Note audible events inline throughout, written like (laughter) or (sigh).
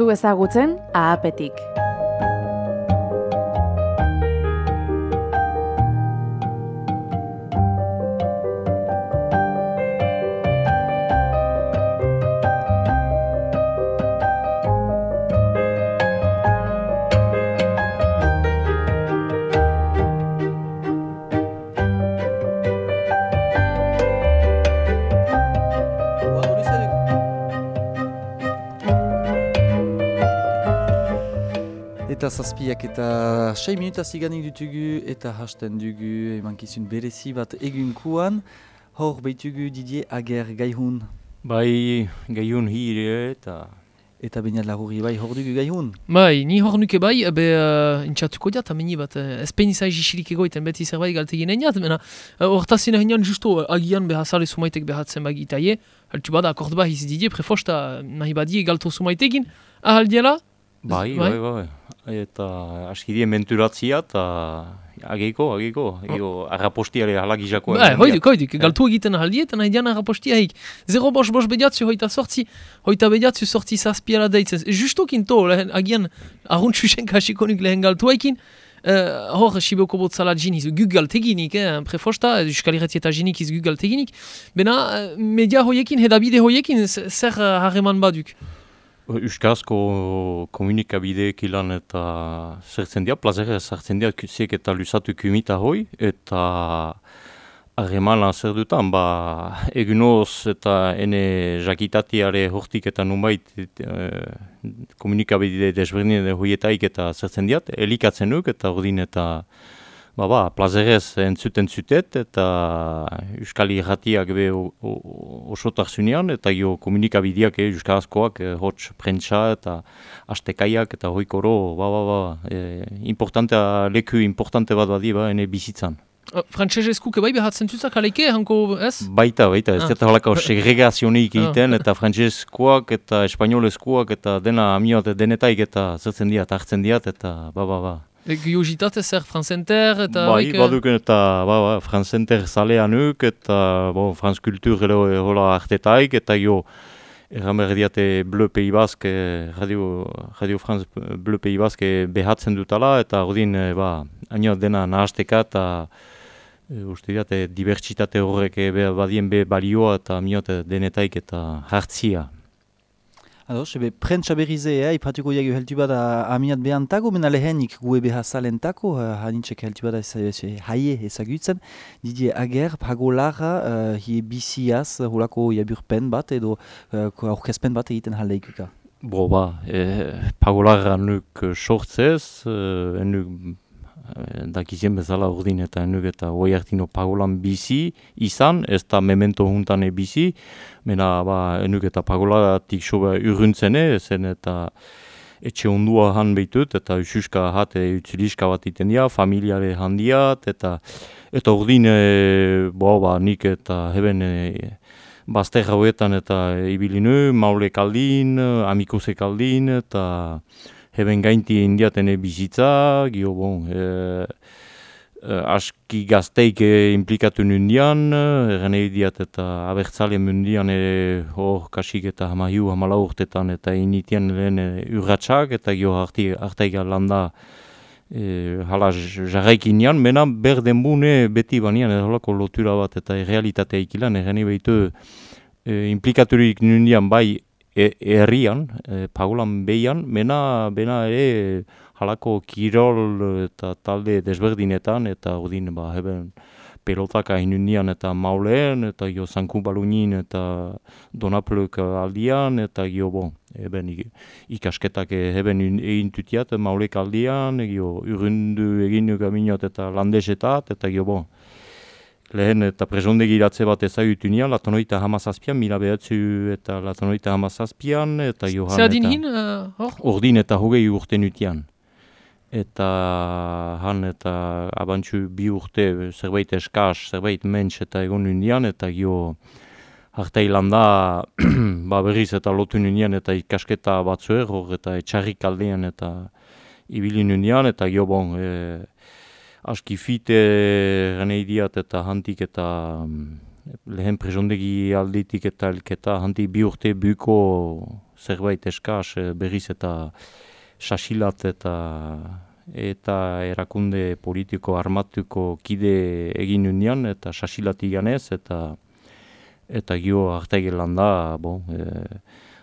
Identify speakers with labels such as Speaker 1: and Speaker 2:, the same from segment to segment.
Speaker 1: duzu ezagutzen ahapetik.
Speaker 2: Eta zazpiak eta sei minuta ziganik dutugu eta hasten dugu emankizun berezi bat egunkuan. Hor behitugu Didier Ager gaihun
Speaker 3: Bai, gaiun hire eta...
Speaker 2: eta bainat lagurri bai hor dugu gaihun.
Speaker 4: Bai, ni hor nuke bai, ebe uh, intxatuko diat, ameni bat, uh, ez pein izai jisirik egoiten beti zerbait galtegin eniat, mena, uh, hortazin eginean justo uh, agian behazale sumaitek behatzen bagitaie, altu bada akord bah izi didie, prefosta nahi badie galto sumaitekin, ahaldiela,
Speaker 3: Bai,
Speaker 4: Bai?
Speaker 3: bai, bai. Eta askidien menturatzia eta ageiko, ageiko. Ego, arrapostiare halagizako.
Speaker 4: Bai, hoiduk, hoiduk, galtu egiten ahaldi eta nahi dian arrapostia haik. Zero bos bos bediatzu hoita sortzi, hoita bediatzu sortzi zazpiala deitzen. Justokin to, lehen, agian arruntxusen kasikonik lehen galtu haikin, Uh, hor, siboko botzala jiniz, guk galteginik, eh, prefosta, euskal irrati eta jinik iz guk galteginik. Bena, eh, media hoiekin, hedabide hoiekin, zer eh, harreman baduk.
Speaker 3: Euskarazko komunikabideek ilan eta zertzen dira, plazera zertzen dira ziek eta lusatu kumita hoi, eta harremana zer dutan, ba, egunoz eta ene jakitatiare hortik eta nunbait e, komunikabide desberdin hoietaik eta zertzen diat, elikatzen nuk eta ordin eta ba, ba, plazerez entzuten zutet eta Euskal Irratiak be o- o- osotak zunean eta jo komunikabideak e, Euskarazkoak e, hots prentsa eta astekaiak eta hoikoro, ba, ba, ba, e, importantea, leku importante bat badi ba, ene bizitzan.
Speaker 4: Uh, Frantsesezku bai behatzen zuzak aleike, hanko, ez?
Speaker 3: Baita, baita, ez
Speaker 4: Ah.
Speaker 3: dut halako (laughs) segregazionik
Speaker 4: Ah.
Speaker 3: egiten, eta frantseskoak eta espainolezkoak eta dena amiot denetaik eta zertzen diat, hartzen diat, eta ba, ba, ba.
Speaker 4: Giozitate zer Francenter eta...
Speaker 3: bai,
Speaker 4: eh,
Speaker 3: baduk eta, ba, ba, Franz Center zalean uk, eta, bon, Franz Kultur ero hola artetaik, eta jo, erramer diate Bleu Pays Basque, eh, Radio, Radio France Bleu Pays Basque behatzen dutala, eta ordin, eh, ba, haino dena nahasteka, eta e, uste diate dibertsitate horrek eh, badien be balioa, eta miot eh, denetaik eta hartzia.
Speaker 2: Ados, ebe prentsa berrize, eh, ipatuko diago heltu bada amiat behantako, mena lehenik gue behazalentako, uh, hanintzek heltu bada haie ezagutzen. Didier Ager, pagolara, uh, hie biziaz, holako jaburpen bat, edo uh, aurkezpen bat egiten jaleikuka.
Speaker 3: Bo, ba, e, pagolarra nuk eh, sortzez, e, enuk dakizien bezala urdin eta enuk eta hoi hartino pagolan bizi izan, ez da memento juntane bizi, mena ba, enuk eta pagolaratik soba urruntzene, zen eta etxe ondua han behitut, eta ususka hate utziliska bat iten dira, familiare handiat, eta eta urdin, e, bo, ba, nik eta heben e, bazter hauetan eta ibilinu, maule kaldin, amikuse kaldin, eta heben gainti indiatene bizitza, gio bon, e, e, aski gazteik e, implikatu nundian, erren diat eta abertzale mundian e, hor kasik eta hamahiu hamala urtetan eta initian lehen e, urratxak eta gio harti, hartaiga landa e, hala jarraikinean, mena ber denbune beti banian erolako lotura bat eta realitatea ikilan, erren behitu e, implikaturik nundian bai herrian, e, pagolan behian, mena bena ere halako kirol eta talde desberdinetan, eta ordin ba, heben pelotaka inundian eta mauleen, eta jo zanku balunin eta donapluk aldian, eta jo bon, eben ik- ikasketak heben un- egin tutiat maulek aldian, jo urrundu egin gaminot eta landesetat, eta jo bon, lehen eta presondegi iratze bat ezagutu nian, latonoita hamazazpian, mila behatzu eta latonoita hamazazpian, eta johan eta...
Speaker 4: hin, uh, hor?
Speaker 3: Ordin eta hogei urte nutian. Eta han eta abantxu bi urte zerbait eskas, zerbait mentx eta egon nundian, eta gio hartai landa (clears throat) ba berriz eta lotu nundian eta ikasketa batzuer, hor eta etxarrik aldean eta ibili nundian, eta gio bon, e, aski fite ganei diat eta hantik eta mm, lehen presondegi aldetik eta elketa hantik bi urte buko zerbait eskaz eh, berriz eta sasilat eta eta erakunde politiko armatuko kide egin unian eta sasilat iganez eta eta gio hartaik da, bon, e,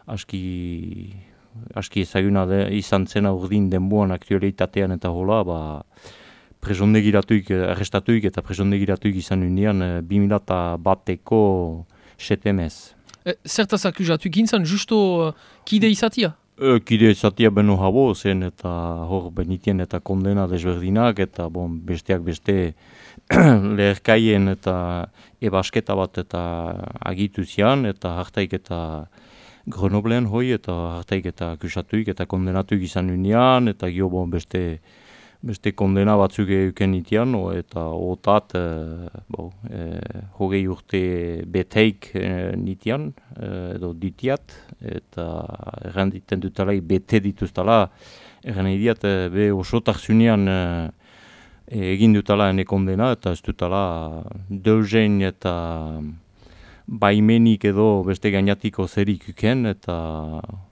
Speaker 3: aski, aski ezaguna de, izan zena urdin denboan aktualitatean eta hola, ba, presondegiratuik, arrestatuik eta presondegiratuik izan unian e, 2000 bateko setemez.
Speaker 4: E, zertaz akuzatuik gintzen, justo uh, kide izatia?
Speaker 3: E, kide izatia beno habo zen eta hor benitien eta kondena desberdinak eta bon, besteak beste (clears throat) leherkaien eta ebasketa bat eta agitu zian eta hartaik eta Grenoblean hoi eta hartaik eta akusatuik eta kondenatuik izan unian eta gio bon, beste beste kondena batzuk euken itian, o, eta otat, e, bo, e, hogei urte beteik e, nitian, e, edo ditiat, eta erranditen dutala, bete dituztala, errandidiat, e, be osotak zunean e, egin dutala ene kondena, eta ez dutala deuzen eta baimenik edo beste gainatiko zerik uken, eta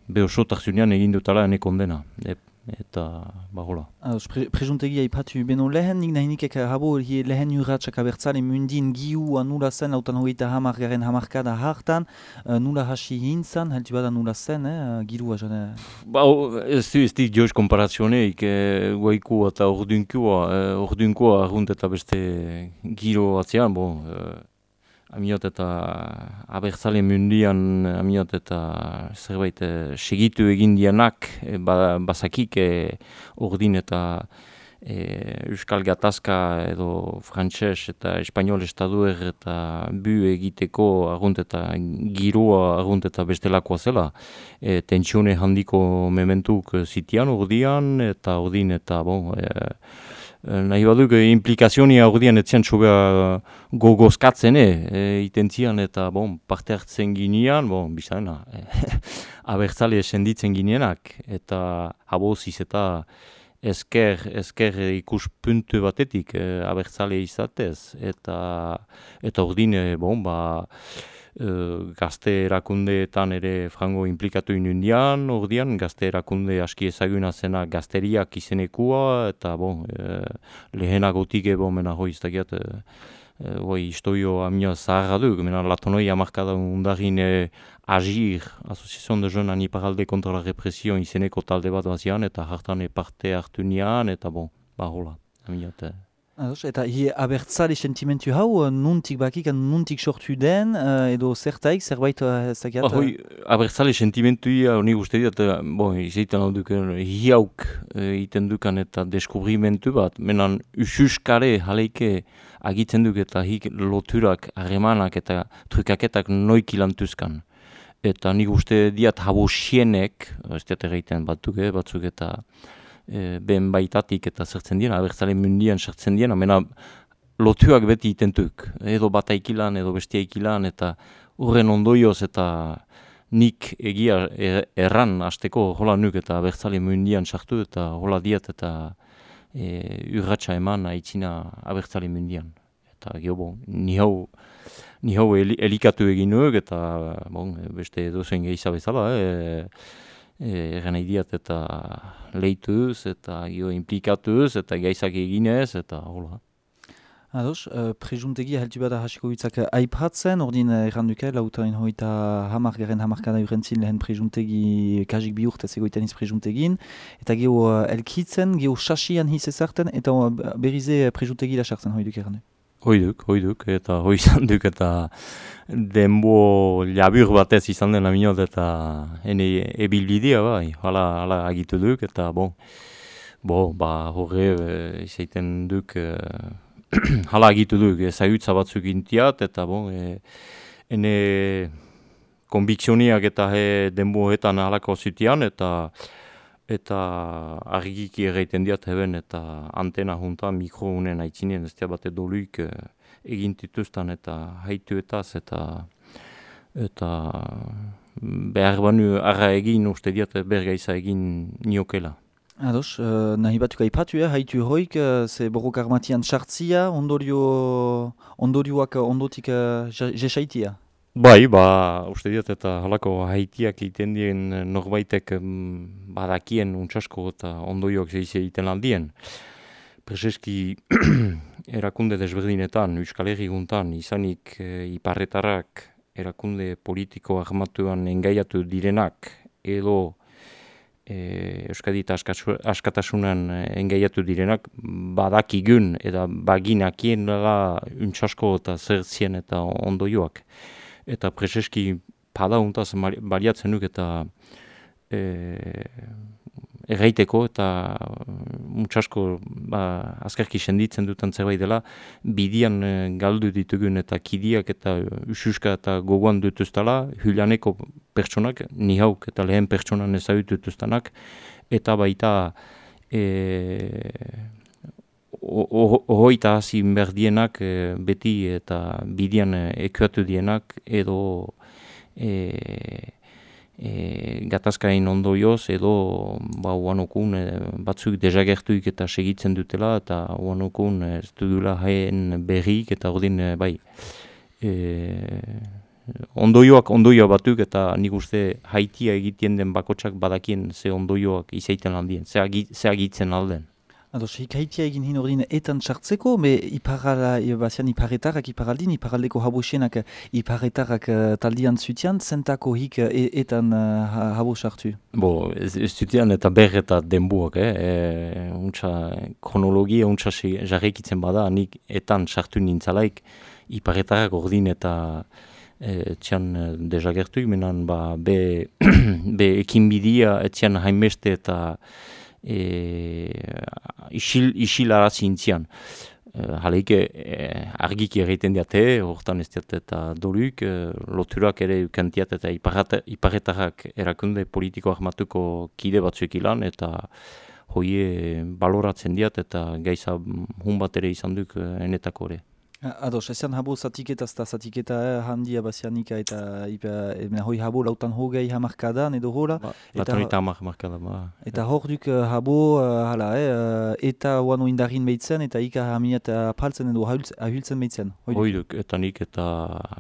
Speaker 3: be osotak zunean egin dutala ene kondena. E, eta bagola.
Speaker 2: Ados, pre presuntegia ipatu beno lehen nik nahi nikek habo lehen urratxak abertzale mundin giu anula zen autan hogeita hamar garen hamarkada hartan uh, nula hasi hintzan, helti bada nula zen, eh, girua jane?
Speaker 3: Ba, ez du, ez du joz komparazioneik, eh, guaiku eta ordunkua, eh, ordunkua arrunt eta beste giro atzean, bon, eh, Amiot eta abertzale mundian, amiot eta zerbait eh, segitu egin dianak, e, ba, bazakik e, urdin eta e, Euskal Gatazka edo Frantses eta Espainol Estaduer eta bu egiteko argunt eta giroa argunt eta bestelakoa zela. E, tentsione handiko mementuk zitian urdian eta urdin eta bon, e, nahi baduk eh, implikazionia aurdian etzian txobea gogozkatzen e, itentzian eta bon, parte hartzen ginean, bon, bizarena, e, (laughs) abertzale senditzen ginenak eta haboziz eta esker, esker ikus puntu batetik e, abertzale izatez eta eta ordine, bon, ba, gazte erakundeetan ere frango implikatu inundian, ordian, gazte erakunde aski ezaguna zena gazteriak izenekua, eta bon, e, lehenagotik ebo mena hoi iztakiat, e, e, hoi istoio amio zaharra du, mena latonoi amarkada undarin e, Agir, Asociación de Jeunes Aniparalde kontra la Repression izeneko talde bat bazian, eta hartan parte hartu nian, eta bon, bahola, amiot.
Speaker 2: Ados, eta hi abertzale sentimentu hau, nuntik bakik, nuntik sortu den, uh, edo zertaik, zerbait uh, zakiat?
Speaker 3: Ba, hoi, abertzale sentimentu hi, honi guzti dut, bon, izaitan hau duken, hi hauk iten dukan eta deskubrimentu bat, menan ususkare jaleike agitzen duk eta hik loturak, harremanak eta trukaketak noik ilantuzkan. Eta nik uste diat habosienek, ez diat egiten batzuk, eh, batzuk eta e, ben baitatik eta zertzen dien, abertzale mundian zertzen dien, amena lotuak beti itentuk, edo bataikilan, edo bestiaikilan, eta urren ondoioz eta nik egia er, erran hasteko hola nuk eta abertzale mundian sartu eta hola diat eta e, urratxa eman aitzina abertzale mundian. Eta geho, bon, ni hau, ni hau elikatu egin nuk eta bon, beste dozen gehizabezala, eh, Egan nahi diat eta lehituz eta gio implikatuz eta gaizak eginez eta hola.
Speaker 2: Ados, uh, prejuntegi heltu bada hasiko bitzak aipatzen, ordin erranduke, lautarin hoita hamar garen hamarkada urentzin lehen prejuntegi kajik bi urte zegoiten iz prejuntegin, eta geho uh, elkitzen, geho sasian hiz ezarten, eta uh, berrize prejuntegi lasartzen hoi duk errandu.
Speaker 3: Hoi duk, hoi duk, eta hoi izan duk, eta denbo labur batez izan den aminot, eta ene ebilbidea, bai, hala, hala agitu duk, eta bon, bo, ba, horre, e, izaiten duk, e, (clears throat) hala agitu duk, ezagutza batzuk intiat, eta bon, e, ene konbikzioniak eta he denbo hetan halako zutian, eta eta argiki egiten diat heben eta antena junta mikro unen haitzinien ez bate doluik e, egin tituztan eta haituetaz eta eta behar banu arra egin uste diat bergaiza egin niokela.
Speaker 2: Ados, uh, nahi batuk aipatu, eh, haitu hoik, uh, ze borrok armatian sartzia, ondorio, ondorioak ondotik uh, jesaitia?
Speaker 3: Bai, ba, uste diot eta halako haitiak egiten dien norbaitek mm, badakien untsasko eta ondoioak zeize egiten aldien. Prezeski (clears throat) erakunde desberdinetan, Euskal Herri guntan, izanik e, iparretarrak erakunde politiko armatuan engaiatu direnak edo e, Euskadi eta askasu- askatasunan engaiatu direnak badakigun eta baginakien dela untsasko eta zertzien eta ondoioak eta preseski pada untaz mari- baliatzen duk eta e, erraiteko eta mutxasko ba, azkarki senditzen duten zerbait dela. Bidian e, galdu ditugun eta kidiak eta ususka eta gogoan dutuztala hulaneko pertsonak, ni hauk eta lehen pertsonan ezagutu dituztenak eta baita e, hoita hasi berdienak e, beti eta bidian e, ekuatu dienak edo e, e, gatazkain ondoioz edo ba, uanokun e, batzuk dezagertuik eta segitzen dutela eta uanokun ez dudula haien berrik eta ordin e, bai e, ondoioak ondoioa batuk eta nik uste haitia egiten den bakotsak badakien ze ondoioak izaiten agi, ze agitzen alden.
Speaker 2: Ados, hikaitia egin hin ordin etan txartzeko, me iparala, e, bazian iparretarrak, iparaldin, iparaldeko habosienak iparretarrak uh, taldian zutian, zentako hik e, etan uh, ha- habo sartu.
Speaker 3: Bo, zutian eta ber eta denbuak, eh? E, untsa, kronologia untsa jarraikitzen bada, nik etan sartu nintzalaik, iparretarrak ordin eta e, etxean e, dezagertuik, menan ba, be, (clears throat) be ekinbidia etxean hainbeste eta e, isil, isilaraz intzian. E, Haleike e, argiki egiten diate, hortan ez diat eta doluk, e, loturak ere ukantiat eta iparretarrak erakunde politiko armatuko kide batzuk ilan, eta hoie baloratzen diat eta gaiza hun bat ere izan duk e, enetako ere.
Speaker 2: A- Ados, ezean habo zatiketa, zta zatiketa eh, handia bazianika eta ipa, emena hoi habo lautan hogei hamarkadan edo hola.
Speaker 3: Ba,
Speaker 2: Eta-
Speaker 3: Latonita hamar markada, ba.
Speaker 2: Eta hor duk uh, habo, uh, hala, eh, eta oano indarin behitzen, eta ika hamiat apaltzen edo ahultzen behitzen. Hoi duk.
Speaker 3: Eta nik eta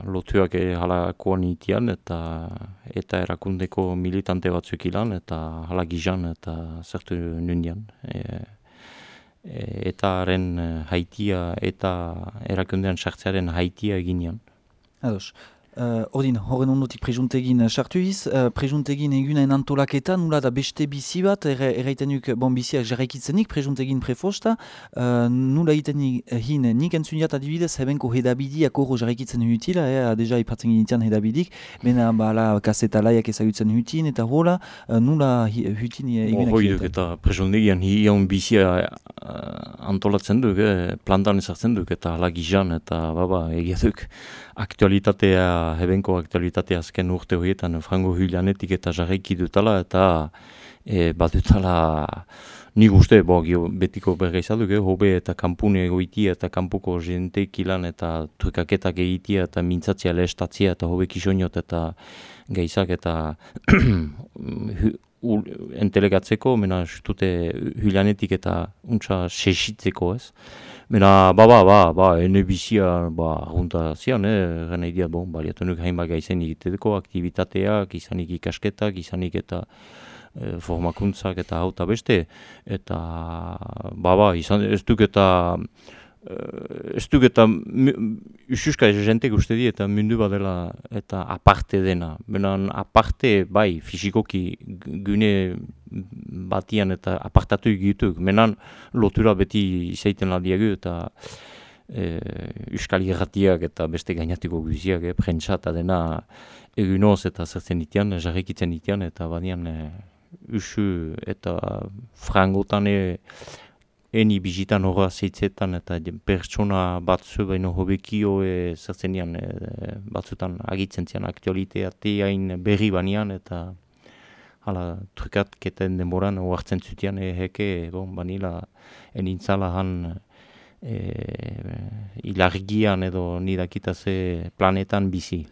Speaker 3: lotuak ere halakoan itian, eta eta erakundeko militante batzuk ilan, eta hala gizan, eta zertu nundian. E, e, eta haren e, haitia, eta erakundean sartzearen haitia eginean.
Speaker 2: Ados. Uh, ordin, horren ondotik prejuntegin uh, sartu iz, uh, prejuntegin egunen antolaketan, nula da beste bizi bat, erra- erraiten duk, bon biziak jarraikitzenik, prejuntegin prefosta, uh, nula egiten hin, nik entzuniat adibidez, hebenko hedabidiak horro jarraikitzen hutila, eh, deja ipatzen ginitian hedabidik, bena bala kasetalaiak ezagutzen hutin, eta hola, uh, nula hi- hutin eh, egunak
Speaker 3: Hoiduk,
Speaker 2: egiten.
Speaker 3: eta presondegian hion bizia eh, antolatzen duk, eh, plantan ezartzen duk, eta hala gizan, eta baba, egia duk, aktualitatea, hebenko aktualitatea azken urte horietan, frango hylanetik eta jarraiki dutala, eta e, badutala, nik uste, bo, gio, betiko berga izaduk, eh, hobe eta kampune egoitia eta kanpuko jenteik ilan eta trukaketak egitia eta mintzatzea lehestatzea eta hobe kisoinot eta geizak eta (clears throat) entelegatzeko, mena dute hylanetik eta untsa sesitzeko ez. Mena, ba, ba, ba, ba, bizia, ba, argunta zian, eh, gana idia, bon, baliatu nuk hainbat gaizen egiteko, aktivitateak, izanik ikasketak, izanik eta e, formakuntzak eta hau eta beste, eta, ba, ba, izan, ez duk eta, eh, ez duk eta, ususka jentek uste di eta mundu badela eta aparte dena. Benan aparte, bai, fisikoki gu- gune batian eta apartatu egituk. Menan lotura beti izaiten aldiagu eta e, Euskal Irratiak eta beste gainatiko guziak, eh, prentsa eta dena egunoz eta zertzen itian, jarrikitzen itian, eta badian e, usu eta frangotan e, eni bizitan horra zeitzetan eta pertsona batzu baino hobekio e, zertzen dian e, batzutan agitzen zian aktualitateain berri banian eta hala trukatketen denboran oartzen zutian e, heke bon, banila enintzala han e, ilargian edo nidakitaze planetan bizi.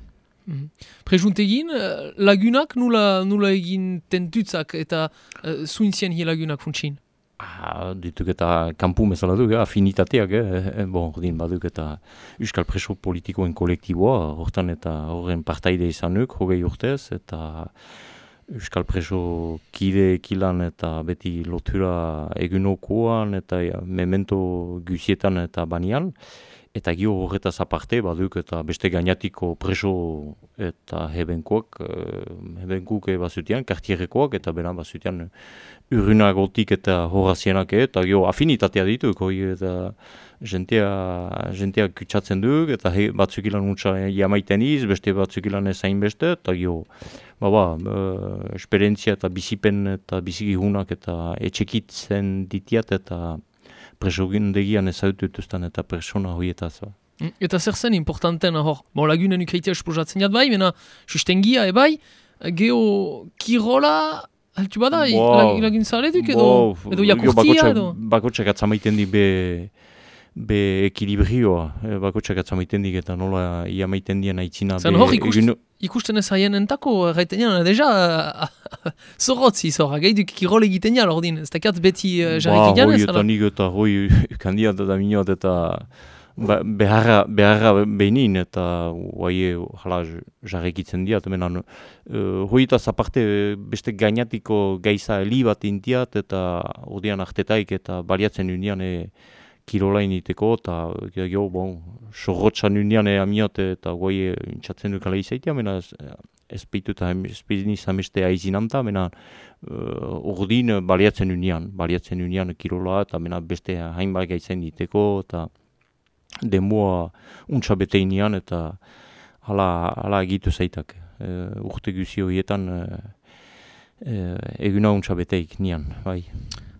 Speaker 4: Mhm. Prejuntegin, eh, lagunak nula, nula egin tentutzak eta uh, zuintzien hi lagunak funtsin.
Speaker 3: Ah, dituk eta kanpu bezala duk, eh, afinitateak, eh, eh, bon, ordin baduk eta Euskal Preso politikoen kolektiboa, hortan eta horren partaide izanuk, hogei urtez, eta Euskal Preso kide ekilan eta beti lotura egunokoan eta memento guzietan eta banian, eta gio horretaz aparte baduk eta beste gainatiko preso eta hebenkoak, eh, hebenkuk bazutian, kartierekoak eta beran bazutian urrunagotik eta horazienak eta gio afinitatea dituk, hoi eta jentea, jentea kutsatzen duk eta he, batzuk ilan untsa jamaiten iz, beste batzuk ilan ezain beste, eta gio, baba, uh, esperientzia eta bizipen eta bizigihunak eta etxekitzen ditiat eta presogindegian ezautu dituzten eta persona horietaz. Ba.
Speaker 4: Mm, Eta zer zen importanten hor, bon, lagunen ukeitea esposatzen jat bai, mena sustengia ebai, geho kirola, altu bada,
Speaker 3: Wow.
Speaker 4: wow. lagin zaretuk edo,
Speaker 3: Bo,
Speaker 4: edo
Speaker 3: bakotxak-
Speaker 4: edo.
Speaker 3: Bakotxak atzamaiten di be, be ekilibrioa, eh, bakotxak atzamaiten dik eta nola iamaiten dien aitzina.
Speaker 4: Zen hor ikust- Ikusten ez haien entako, erraiten jan, deja, (laughs) zorrotzi zorra, gehiuk kirol egiten jan, ordin, ez dakat beti uh, jarrik
Speaker 3: Ba,
Speaker 4: ez,
Speaker 3: eta nik eta hoi (laughs) kandiat eta minot eta ba, beharra, beharra behin eta guai jala jarrekitzen diat, menan uh, hoi eta zaparte beste gainatiko gaiza heli bat intiat eta odian artetaik eta baliatzen unian e, kirolain iteko eta jo, bon, sorrotxan unian e amiot eta guai intxatzen dukala izaitia, mena ez, ez peitu eta ez peitu ameste aizinanta, mena uh, urdin baliatzen unian, baliatzen unian kirola eta mena beste hainbat gaitzen diteko eta denboa untsa beteinean eta hala, hala egitu zaitak. Uh, urte guzi horietan uh, uh, eguna untsa beteik nian, bai.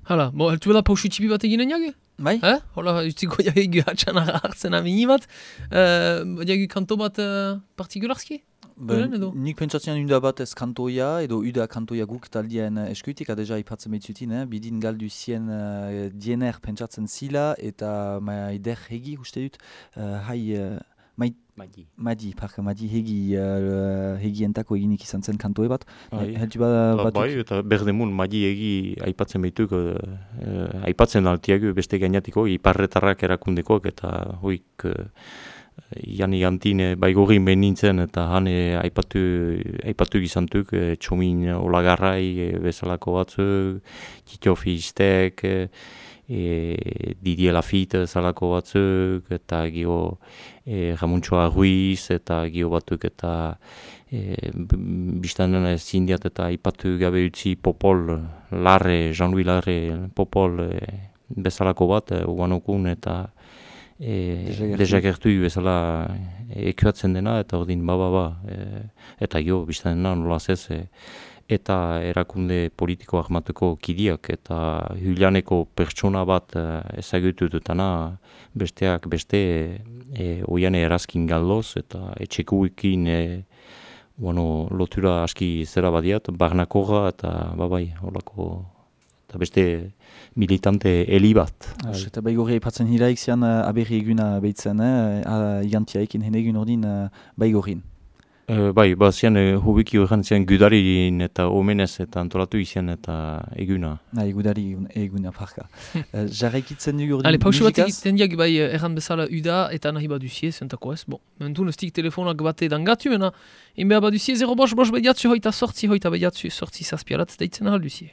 Speaker 4: Hala, bo, altu bada pausu txipi bat eginen jage?
Speaker 2: Bai?
Speaker 4: Eh? Hola, utziko jage hatxan hartzen amini bat, uh, jage kanto bat uh, partikularski?
Speaker 2: Ben,
Speaker 4: edo?
Speaker 2: nik pentsatzen uda bat ez kantoia, edo uda kantoia guk taldien uh, eskuitik, adeja ipatzen behitzutin, eh? bidin galdu zien uh, diener pentsatzen zila, eta maider hegi, uste dut, uh, hai, uh, mai,
Speaker 3: Magi.
Speaker 2: madi, parka, madi hegi, uh, hegientako eginik izan zen kantoe bat.
Speaker 3: Bai.
Speaker 2: Heltu bada
Speaker 3: Ba,
Speaker 2: batuk.
Speaker 3: bai, eta berdemun magi egi aipatzen behituk, uh, uh, aipatzen altiago beste gainatiko, iparretarrak erakundekoak eta hoik uh, Jani Gantine baigorin behin nintzen eta han eh, aipatu, aipatu gizantuk, e, txomin olagarrai e, bezalako batzuk, Tito Fistek, e, e, Didier Lafitte bezalako batzuk, eta gio e, Ramuntxoa Ruiz, eta gio batzuk eta e, biztan dena zindiat eta aipatu gabe utzi Popol, Larre, Jean-Louis Larre, Popol e, bezalako bat, e, uanokun eta e,
Speaker 2: Desagertu.
Speaker 3: bezala ekuatzen dena, eta ordin ba, ba, ba, e, eta jo, biztan dena nola zez, e, eta erakunde politiko armatuko kidiak, eta hulianeko pertsona bat e, ezagutu dutana, besteak beste e, oiane erazkin galdoz, eta etxekuekin e, bueno, lotura aski zera badiat, barnakorra eta babai, holako, eta beste militante heli bat.
Speaker 2: As, Eta baigorri aipatzen hiraik zian uh, aberri eguna behitzen, eh? uh, igantiaikin hen egun ordin uh, baigorrin.
Speaker 3: E, bai, ba, zian, e, hubiki horren zian gudarin eta omenez eta antolatu izan eta eguna.
Speaker 2: Na, egudari eguna parka. (laughs) Jarraikitzen dugu ordin
Speaker 4: Ale, pausu bat
Speaker 2: musikaz?
Speaker 4: egiten diak bai eh, erran bezala uda eta nahi baduzie, zentako ez. Bon, mentun ez dik telefonak bate dangatu, mena, inbea baduzie, zero bos, bos bediatzu hoita sortzi, hoita bediatzu sortzi zazpiarat, deitzen ahal duzie.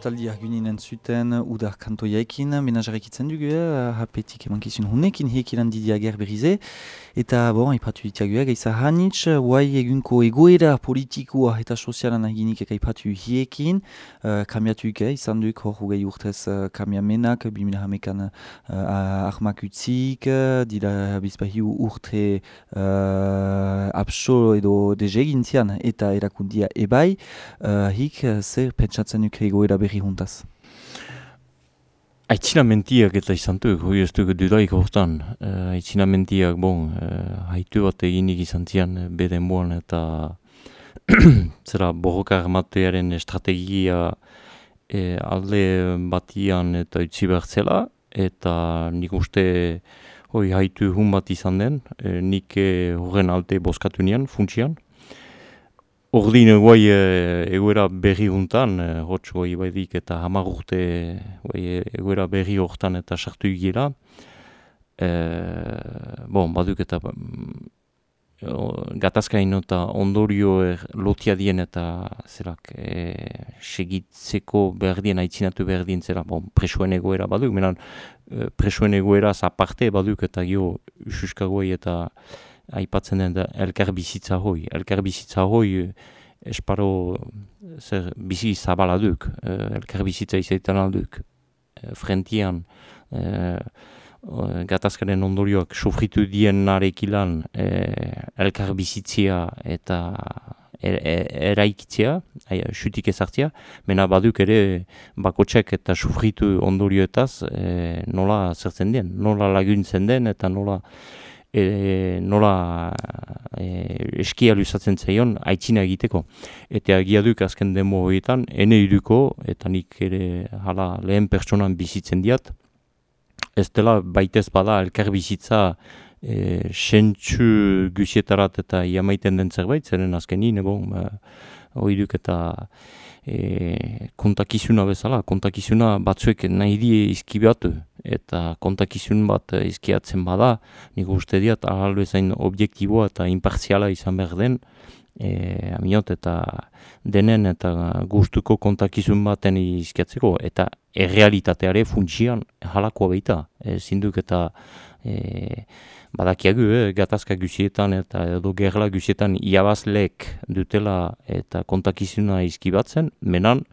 Speaker 2: Guk taldia guninen zuten udar kantoiaekin, menajarekitzen dugu, eh, hapetik emankizun hunekin hekilan didia gerberize. Eta, bon, ipatu ditiaguak, eiza hanitz, guai egunko egoera politikoa eta sozialan aginik eka ipatu hiekin, uh, kamiatuik, eh, izan duk hor hugei urtez uh, kamiamenak, bimila hamekan uh, ahmak utzik, uh, dira bizpahiu urte uh, apso edo dege gintzian eta erakundia ebai, uh, hik zer pentsatzen duk egoera berri juntaz.
Speaker 3: Aitzina mentiak eta izan duk, hoi ez duk dudaik hortan. Uh, aitzina mentiak, bon, uh, haitu bat eginik izan zian eh, beden buan eta (clears throat) zera borroka armatearen estrategia eh, alde batian eta utzi behar zela, eta nik uste hoi haitu hun bat izan den, eh, nik eh, horren alte boskatu nian, funtsian. Ordin guai e, egoera berri huntan, e, hotz guai baidik eta hamar urte guai egoera berri hortan eta sartu igela. E, bon, baduk eta mm, gatazkaino eta ondorio er, lotia dien eta zerak e, segitzeko berdien, aitzinatu berdien zera, bon, presoen egoera baduk, menan e, presoen egoera aparte baduk eta gio ususkagoei eta aipatzen da elkar bizitza hoi. Elkar bizitza hoi eh, esparo zer bizi zabala duk, eh, elkar bizitza izaiten alduk. Eh, frentian eh, o- gatazkaren ondorioak sufritu dien narekilan eh, elkar bizitzia eta er, er, eraikitzea, ai, xutik ezartzea, mena baduk ere bakotxek eta sufritu ondorioetaz eh, nola zertzen den, nola laguntzen den eta nola e, nola e, eskia luzatzen zaion aitzina egiteko. Eta egia duk azken demo horietan, ene iruko, eta nik ere hala lehen pertsonan bizitzen diat, ez dela baitez bada elkar bizitza e, sentsu guzietarat eta iamaiten den zerbait, zeren azkenin, bon, ba, hori duk eta e, kontakizuna bezala, kontakizuna batzuek nahi die izkibatu, eta kontakizun bat eh, izkiatzen bada, nik uste diat, ahal objektiboa eta imparziala izan behar den, e, aminot, eta denen eta gustuko kontakizun baten izkiatzeko, eta errealitateare funtsian halakoa baita, e, zinduk eta e, badakiagu, eh, gatazka guzietan eta edo gerla guzietan iabazleek dutela eta kontakizuna izkibatzen, menan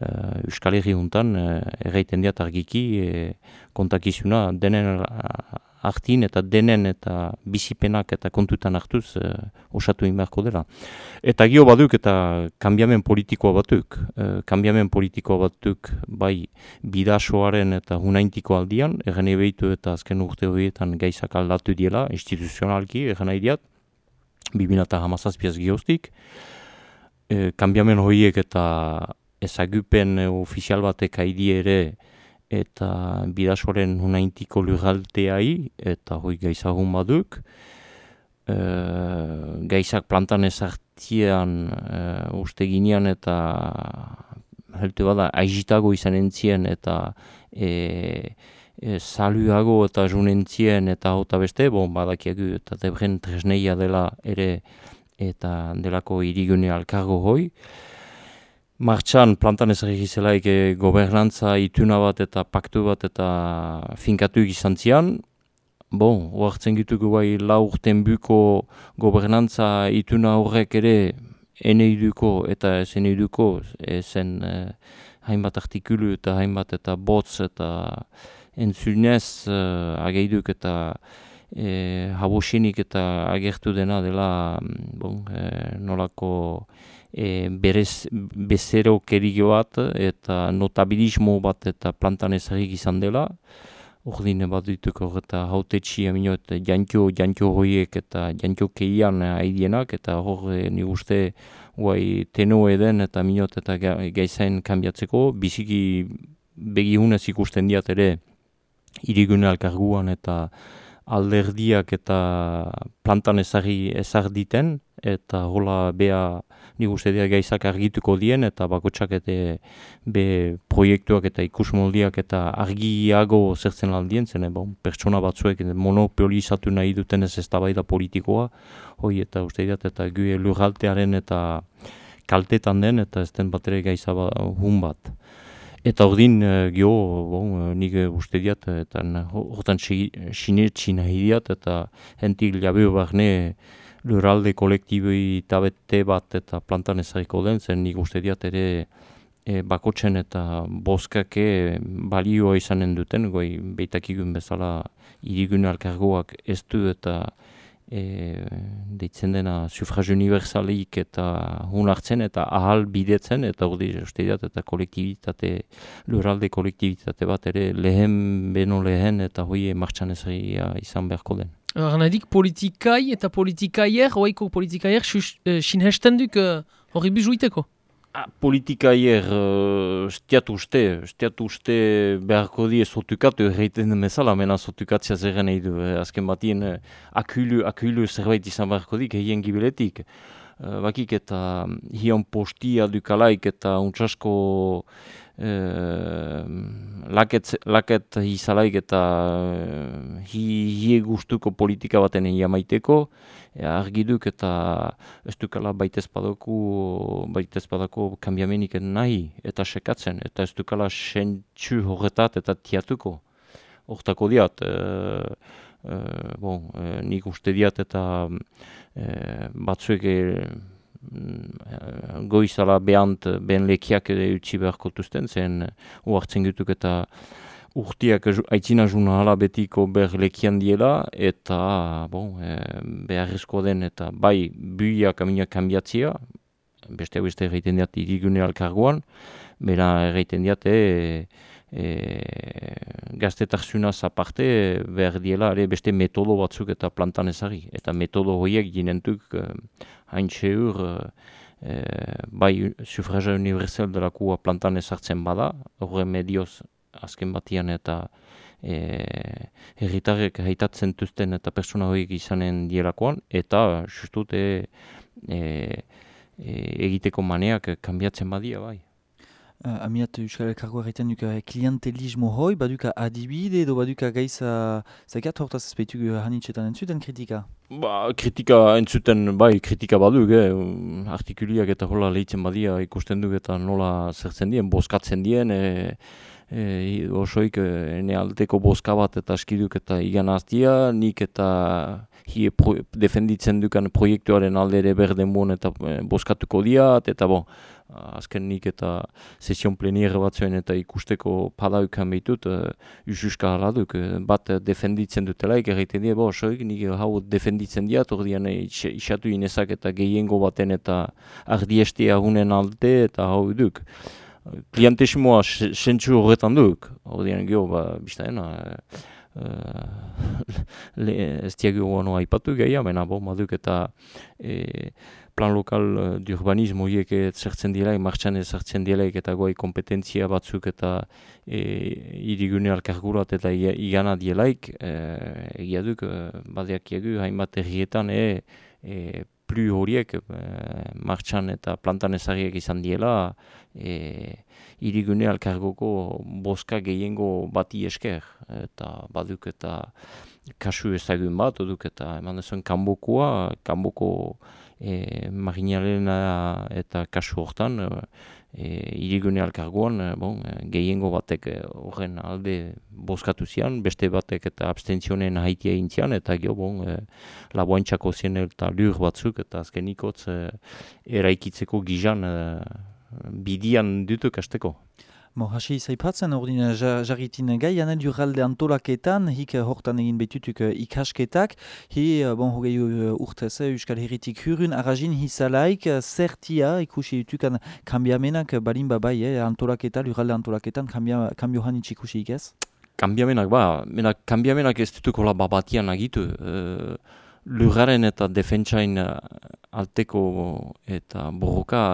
Speaker 3: uh, Euskal Herri huntan uh, erraiten diat argiki eh, kontakizuna denen uh, hartin eta denen eta bizipenak eta kontutan hartuz e, osatu inberko dela. Eta gio baduk eta kanbiamen politikoa batuk, e, kanbiamen politikoa batuk bai bidasoaren eta hunaintiko aldian, egen behitu eta azken urte horietan gaizak aldatu diela, instituzionalki, egen diat, bibina eta hamazazpiaz e, kanbiamen horiek eta ezagupen ofizial batek haidi ere, eta bidasoren hunaintiko lurralteai, eta hoi gaizagun baduk. E, gaizak plantan ezartian e, uste ginean eta helte bada aizitago izan entzien eta e, e, saluago eta junentzien eta hota beste, bon, badakiagu eta debren tresneia dela ere eta delako irigune alkargo hoi. Martxan plantan ez egizelaik e, gobernantza ituna bat eta paktu bat eta finkatu izan zian. Bon, oartzen gituko bai lau urten buko gobernantza ituna horrek ere ene iduko eta ez ene iduko zen e, hainbat artikulu eta hainbat eta botz eta entzunez e, ageiduk eta e, habosinik eta agertu dena dela bon, e, nolako e, berez bezero kerio bat eta notabilismo bat eta plantan ezagik izan dela. Ordine bat dituko eta haute txia minot jantio, jantio hoiek eta jantio keian haidienak eta hor e, ni uste guai teno eden eta minot eta gaizain kanbiatzeko. Biziki begihunez ikusten diat ere irigune alkarguan eta alderdiak eta plantan ezagi ezag diten eta hola bea nik uste dira gaizak argituko dien eta bakotsak eta be proiektuak eta ikusmoldiak eta argiago zertzen aldien zen, e, bon, pertsona batzuek monopolizatu nahi duten ez ez da politikoa, hoi eta uste dira eta gue lurraltearen eta kaltetan den eta ez den bat ere gaiza ba, hun bat. Eta ordin uh, gio, bon, nik uste diat, eta horretan sinetxi nahi diat, eta hentik jabeo barne, lurralde kolektibi tabete bat eta plantan ezagiko den, zen nik uste diat ere e, bakotzen eta boskake balioa izanen duten, goi beitakigun bezala irigune alkargoak ez du eta e, deitzen dena sufrage universalik eta hun hartzen eta ahal bidetzen eta hori uste diat eta kolektibitate, lurralde kolektibitate bat ere lehen beno lehen eta hoi martxan ezagia izan beharko den.
Speaker 4: Arnadik politikai eta politikaier, oaiko politikaier, uh, sinhesten duk uh, hori bizuiteko?
Speaker 3: Ah, politikaier, uh, stiatu uste, stiatu uste beharko die sotukatu erreiten den bezala, mena sotukatzia zerren nahi. Eh, azken batien uh, akulu, akulu zerbait izan beharko dik, egin gibiletik. Uh, bakik eta hion postia dukalaik eta untsasko Uh, laket, laket izalaik eta uh, hi, hi gustuko politika baten jamaiteko e, argiduk eta ez dukala baitez padoko baitez padako kambiamenik nahi eta sekatzen eta ez dukala sentxu horretat eta tiatuko. Hortako diat uh, uh, bon, uh, nik uste diat eta uh, batzuek goizala behant behen lekiak ere utzi beharko tuzten, zen uartzen gutuk eta urtiak aitzina juna hala betiko ber lekian diela, eta bon, e, beharrezko den eta bai buiak aminak kambiatzia, beste beste egiten diat irigune alkarguan, bera egiten diat e, e, gaztetarzunaz aparte behar diela ere beste metodo batzuk eta plantan ezari. Eta metodo horiek ginentuk e, hain txeur e, bai sufraja universal delakua plantan ezartzen bada, horre medioz azken batian eta e, herritarrek haitatzen tuzten eta persona horiek izanen dielakoan, eta justute e, e, egiteko maneak kanbiatzen badia bai.
Speaker 2: Uh, Amiat Euskal Elkargoa egiten duka klientelismo hoi, baduka adibide edo baduka gaiza zaikat hortaz ezpeitu hanitxetan entzuten kritika?
Speaker 3: Ba, kritika entzuten, bai, kritika baduk, eh? artikuliak eta hola lehitzen badia ikusten duk eta nola zertzen dien, boskatzen dien, e, e, osoik ene alteko boska bat eta eskiduk eta igan aztia, nik eta hi defenditzen dukan proiektuaren aldere berden bon eta e, boskatuko diat, eta bon, azkenik eta sesion pleniere batzuen eta ikusteko padaukan behitut, uh, ususka haladuk, uh, bat uh, defenditzen dutelaik, egiten die, bo, soik, nik hau defenditzen diat, ordian isatu inezak eta gehiengo baten eta ardiestea hunen alte eta hau duk. Klientesimoa sentzu horretan duk, ordian geho, ba, biztaena, uh, (laughs) ez diago aipatu gehiago, bo, maduk eta e, plan lokal uh, d'urbanismo hiek zertzen dielaik, martxan zertzen dielaik eta goi kompetentzia batzuk eta e, irigune alkargurat eta igana dielaik, e, egia duk, e, badeak egu, hainbat errietan, e, e, plu horiek e, martxan eta plantan ezagriak izan diela, e, irigune alkargoko boska gehiengo bati esker, eta baduk eta kasu ezagun bat, duk eta eman dezuen kanbokoa, kanboko e, marinalena eta kasu hortan, e, irigune alkargoan, e, bon, e, gehiengo batek e, horren alde bozkatu zian, beste batek eta abstentzionen haitia intzian, eta gio, bon, e, laboantxako zien eta lur batzuk, eta azkenikotz e, eraikitzeko gizan e, bidian dutuk asteko.
Speaker 2: Mo, hasi zaipatzen ordin jarritin gai, anel jurralde antolaketan, hik eh, hortan egin betutuk uh, ikasketak, hi, uh, bon, hogei urtez, Euskal Herritik hurun, arrazin hizalaik, zertia, ikusi dutukan kambiamenak balin babai, eh, antolaketa, jurralde antolaketan, kambia, kambio hanitz ikusi ikez?
Speaker 3: Kambiamenak, ba, mena, kambiamenak ez dutuko la babatian agitu, uh, lurraren eta defentsain alteko eta borroka,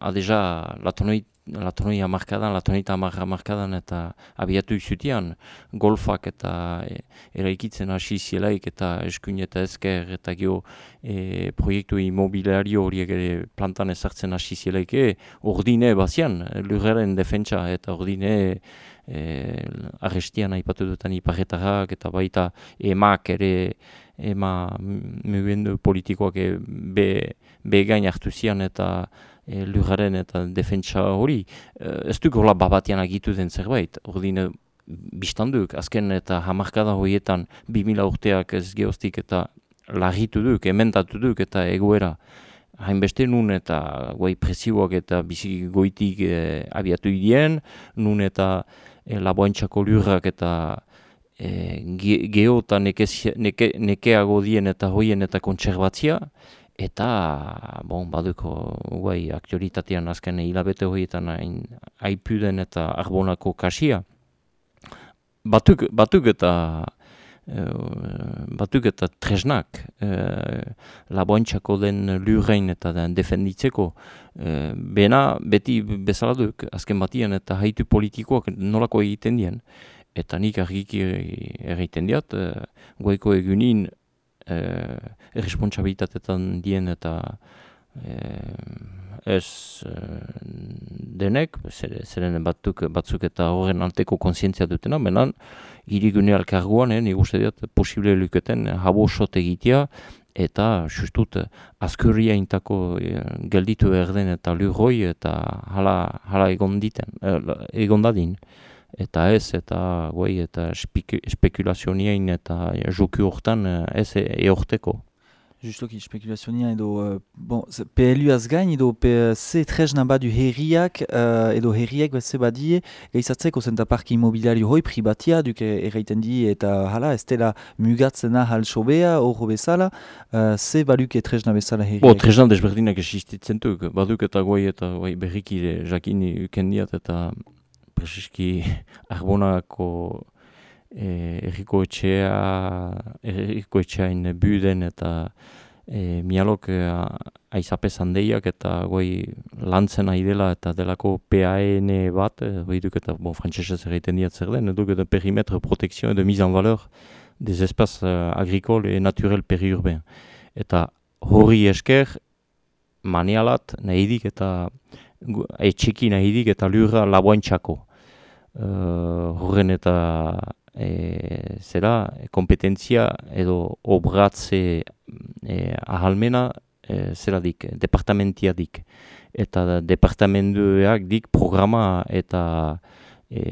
Speaker 3: adeja, latonoit, latonoia markadan, latonoita marra markadan eta abiatu izutian golfak eta e, eraikitzen hasi zielaik eta eskuin eta ezker eta gio e, proiektu imobiliario horiek ere plantan ezartzen hasi zielaik e, ordine bazian, lurreren defentsa eta ordine e, arrestian aipatu dutan iparretarak eta baita emak ere ema mugendu politikoak e, be, be gain hartu zian eta e, lujaren eta defentsa hori, e, ez duk hola babatian agitu den zerbait, ordine biztanduk, azken eta hamarkada horietan 2000 urteak ez geostik eta lagitu duk, emendatu duk eta egoera hainbeste nun eta guai presioak eta bizi goitik e, abiatu idien, nun eta e, laboantxako lurrak eta e, geho eta neke, nekeago dien eta hoien eta kontserbatzia, Eta, bon, baduko, guai, aktualitatean azken hilabete horietan aipuden eta arbonako kasia. Batuk, batuk eta e, batuk eta tresnak e, laboantxako den lurrein eta den defenditzeko. E, bena, beti bezala duk, azken batien eta haitu politikoak nolako egiten dien. Eta nik argiki egiten diat, e, guaiko egunin eh, erresponsabilitatetan dien eta eh, ez eh, denek, zeren batzuk, batzuk eta horren alteko konsientzia dutena, menan, irigune alkarguan, eh, nik uste dut, posible luketen habo sot egitea, eta justut azkurria intako eh, gelditu erden eta lurroi eta hala, hala egon, diten, egon dadin eta ez, eta goi, eta spekulazionien eta joku hortan eh, ez eorteko.
Speaker 2: Justoki spekulazionia edo, uh, bon, PLU azgain edo ze trezna badu herriak uh, edo herriak bat ze badie gaizatzeko zenta parki imobiliario hoi pribatia duke erraiten di eta hala ez dela mugatzena hal sobea horro bezala uh, ze baduke trezna bezala herriak?
Speaker 3: Bo, trezna desberdinak existitzen duk, baduk eta goi eta goi berriki jakini ukendiat eta prezeski arbonako eh, erriko etxea, erriko etxeain buden eta e, mialok e, aizape zandeiak eta goi lantzen dela eta delako PAN bat, e, duk eta bon, frantzesez egiten diat zer den, duk eta perimetre protekzio edo mise en valeur des espaz uh, agrikol e naturel periurben. Eta hori esker, manialat nahi eta etxeki nahi eta lurra laboantxako horren eta e, zera, kompetentzia edo obratze e, ahalmena e, zera dik, departamentia dik. Eta departamentuak dik programa eta e,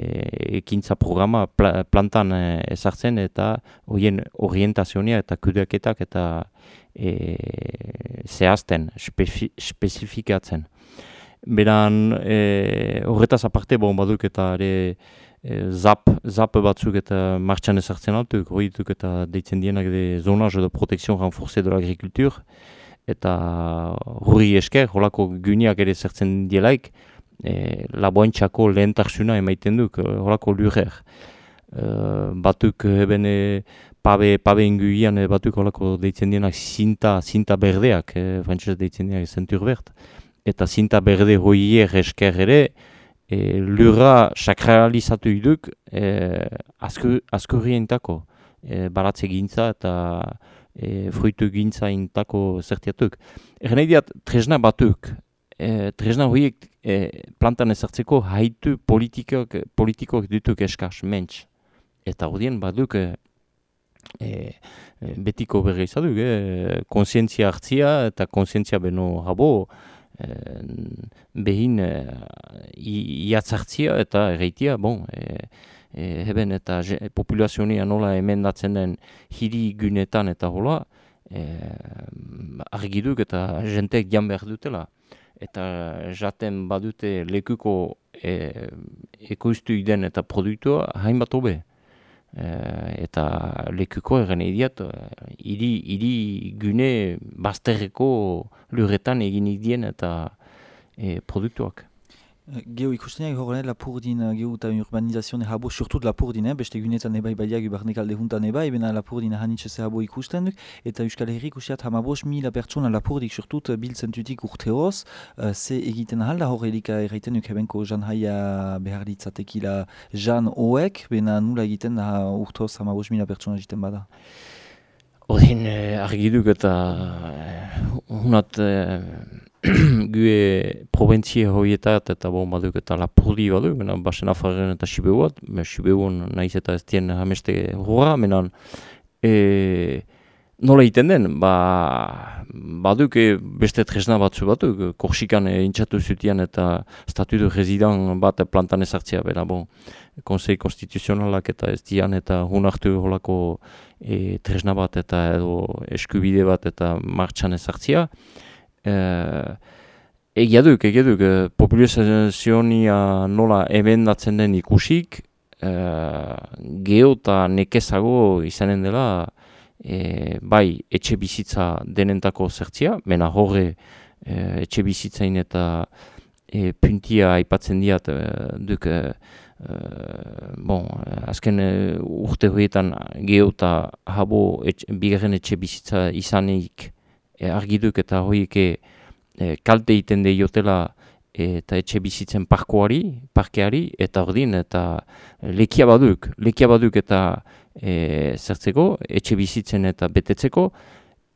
Speaker 3: ekintza programa plantan ezartzen eta horien orientazioa eta kudeaketak eta e, zehazten, spezifikatzen. Beran, e, horretaz aparte, bon, baduk eta ere e, zap, zap batzuk eta martxan ezartzen altuk, hori dituk eta deitzen dienak de zonaz edo protekzion renforze de l'agrikultur, eta hurri esker, holako gyniak ere zertzen dielaik, e, laboantxako lehentarsuna emaiten duk, holako lurrer. E, batuk eben pabe, pabe inguian e, batuk holako deitzen dienak zinta, zinta berdeak, e, deitzen dienak zentur bert eta zinta berde hoier esker ere, e, lurra sakralizatu iduk e, askurri entako, e, baratze gintza eta e, fruitu gintza entako zertiatuk. Egen diat, tresna batuk, e, tresna horiek e, plantan ezartzeko haitu politikok, politikok dituk eskars, mentx. Eta hodien baduk, e, e, betiko berri izaduk, e, konsientzia hartzia eta konsientzia beno habo, behin e, iatzartzia eta erreitia, bon, e, e, heben eta populazionia nola emendatzen den hiri gunetan eta hola, e, argiduk eta jentek jan behar dutela. Eta jaten badute lekuko e, ekoiztu den eta produktua hainbat hobe. Uh, eta lekuko egen idiat, uh, iri, iri gune bazterreko lurretan egin idien eta uh, produktuak.
Speaker 2: Geo ikustenak horren lapurdin geo eta urbanizazioan habo, surtut lapurdin, eh? beste gunetan ebai baiak ubarnek alde juntan ebai, bena lapurdin hanitxe habo ikusten duk, eta Euskal Herri ikustiat hamabos mila pertsona lapurdik surtut biltzen tutik urte hoz, uh, ze egiten halda hor elika erraiten duk hebenko jan haia behar ditzatekila jan oek, bena nula egiten da urte hoz hamabos mila pertsona egiten bada.
Speaker 3: Odin eh, argiduk eta eh, unat eh, (clears throat) gue proventzie hoietat eta bon baduk eta lapurdi baduk, mena basen afarren eta Sibeuat, me Sibeuon nahiz eta ez dien hameste horra, menan e, nola egiten den, ba, baduk e, beste tresna batzu batuk, Korsikan e, intxatu zutian eta statutu rezidan bat plantan ezartzea, bera bon, konsei konstituzionalak eta ez dian eta hunartu holako e, tresna bat eta edo eskubide bat eta martxan ezartzea, egia duk, egia duk, eh, populazioa nola emendatzen den ikusik, eh, geho eta nekezago izanen dela, eh, bai, etxe bizitza denentako zertzia, mena horre eh, etxe bizitzain eta eh, puntia aipatzen diat eh, duk, eh, Uh, bon, azken uh, urte horietan geho eta habo etx, bigarren etxe bizitza izaneik e, argiduk eta horiek e, kalte egiten jotela eta etxe bizitzen parkoari, parkeari, eta ordin, eta lekia baduk, lekia baduk eta e, zertzeko, etxe bizitzen eta betetzeko,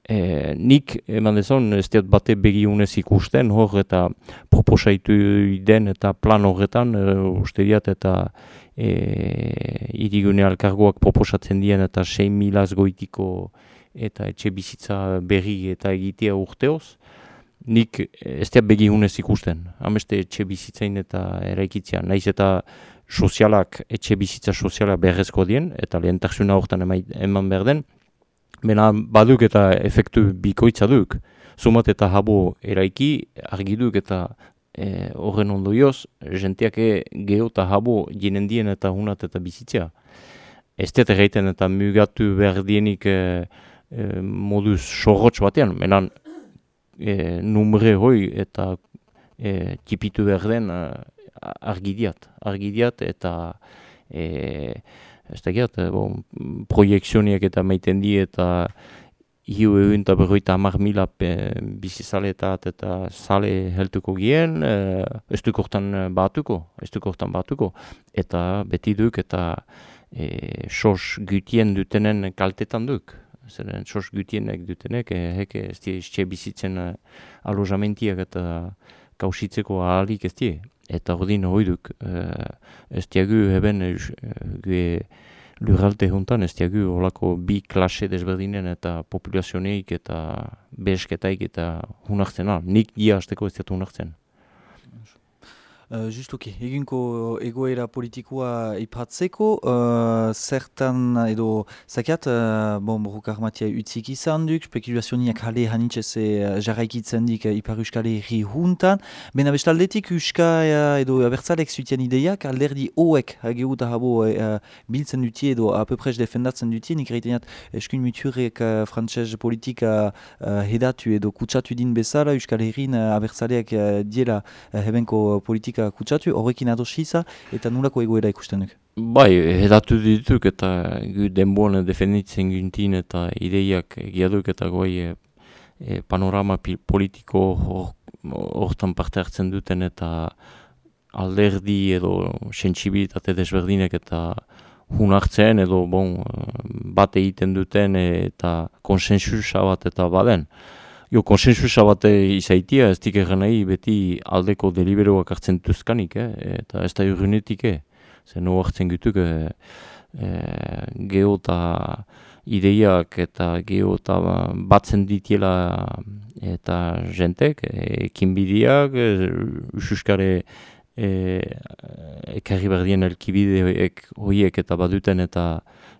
Speaker 3: e, nik eman dezon, ez diat bate begiunez ikusten, hor eta proposaitu den eta plan horretan, e, uste diat eta e, irigune alkargoak proposatzen dien eta 6 milaz goitiko eta etxe bizitza berri eta egitea urteoz, nik ez da begi hunez ikusten. Hameste etxe bizitzain eta eraikitzea. Naiz eta sozialak, etxe bizitza sozialak berrezko dien, eta lehentaksuna horretan eman behar den, Bena baduk eta efektu bikoitza duk. Zumat eta habo eraiki, argi duk eta e, horren ondoioz, jenteak geho eta habo jenendien eta hunat eta bizitzea. Ez dut egiten eta mugatu behar dienik e, e, moduz sorrotz batean, menan e, numre hoi eta e, tipitu behar den e, argidiat, argidiat eta e, ez da gehat, e, bon, proiektsioniak eta maiten di eta hiu egun eta berroita amar mila bizizaletat eta sale heltuko gien, e, ez duk batuko, ez duk batuko, eta beti duk eta e, sos gutien dutenen kaltetan duk zeren sos gutienek dutenek, eh, heke ez die iztxe bizitzen eh, alojamentiak eta kausitzeko ahalik ez die. Eta ordin hoiduk, eh, ez diagu heben eh, gue luralte juntan, ez diagu holako bi klase desberdinen eta populazioneik eta besketaik eta hunartzen al. Nik ia azteko ez diatu hunartzen.
Speaker 2: Uh, justuki, eginko egoera politikoa ipatzeko, uh, zertan edo zakiat, uh, bon, boruk armatia utzik izan duk, spekulazioak jale hanitzez uh, jarraikitzen dik uh, Ipar Euskal Herri juntan, bena bestaldetik Euska uh, edo abertzalek zuten ideiak, alderdi hoek hageuta habo uh, biltzen dutie edo apeprez defendatzen dutie, nik reiteneat eskun muturek uh, frantzez politika uh, hedatu edo kutsatu din bezala, Euskal Herrin uh, abertzaleak uh, diela uh, hebenko politika kutsatu, horrekin adosiza, eta nulako egoera ikusten duk.
Speaker 3: Bai, hedatu dituk eta denboan defenditzen gintin eta ideiak giaduk eta goi e, e, panorama politiko hortan parte hartzen duten eta alderdi edo sensibilitate desberdinek eta hun hartzen edo bon, bat egiten duten eta konsensusa bat eta baden. Jo, konsensusa bat izaitia, ez dik nahi beti aldeko deliberoak hartzen duzkanik, eh? eta ez da urrunetik, eh? zen no hartzen gutuk eh, eh, geota ideiak eta geota batzen ditiela eta jentek, ekin bidiak, ususkare ekarri berdien elkibideek horiek eta baduten eta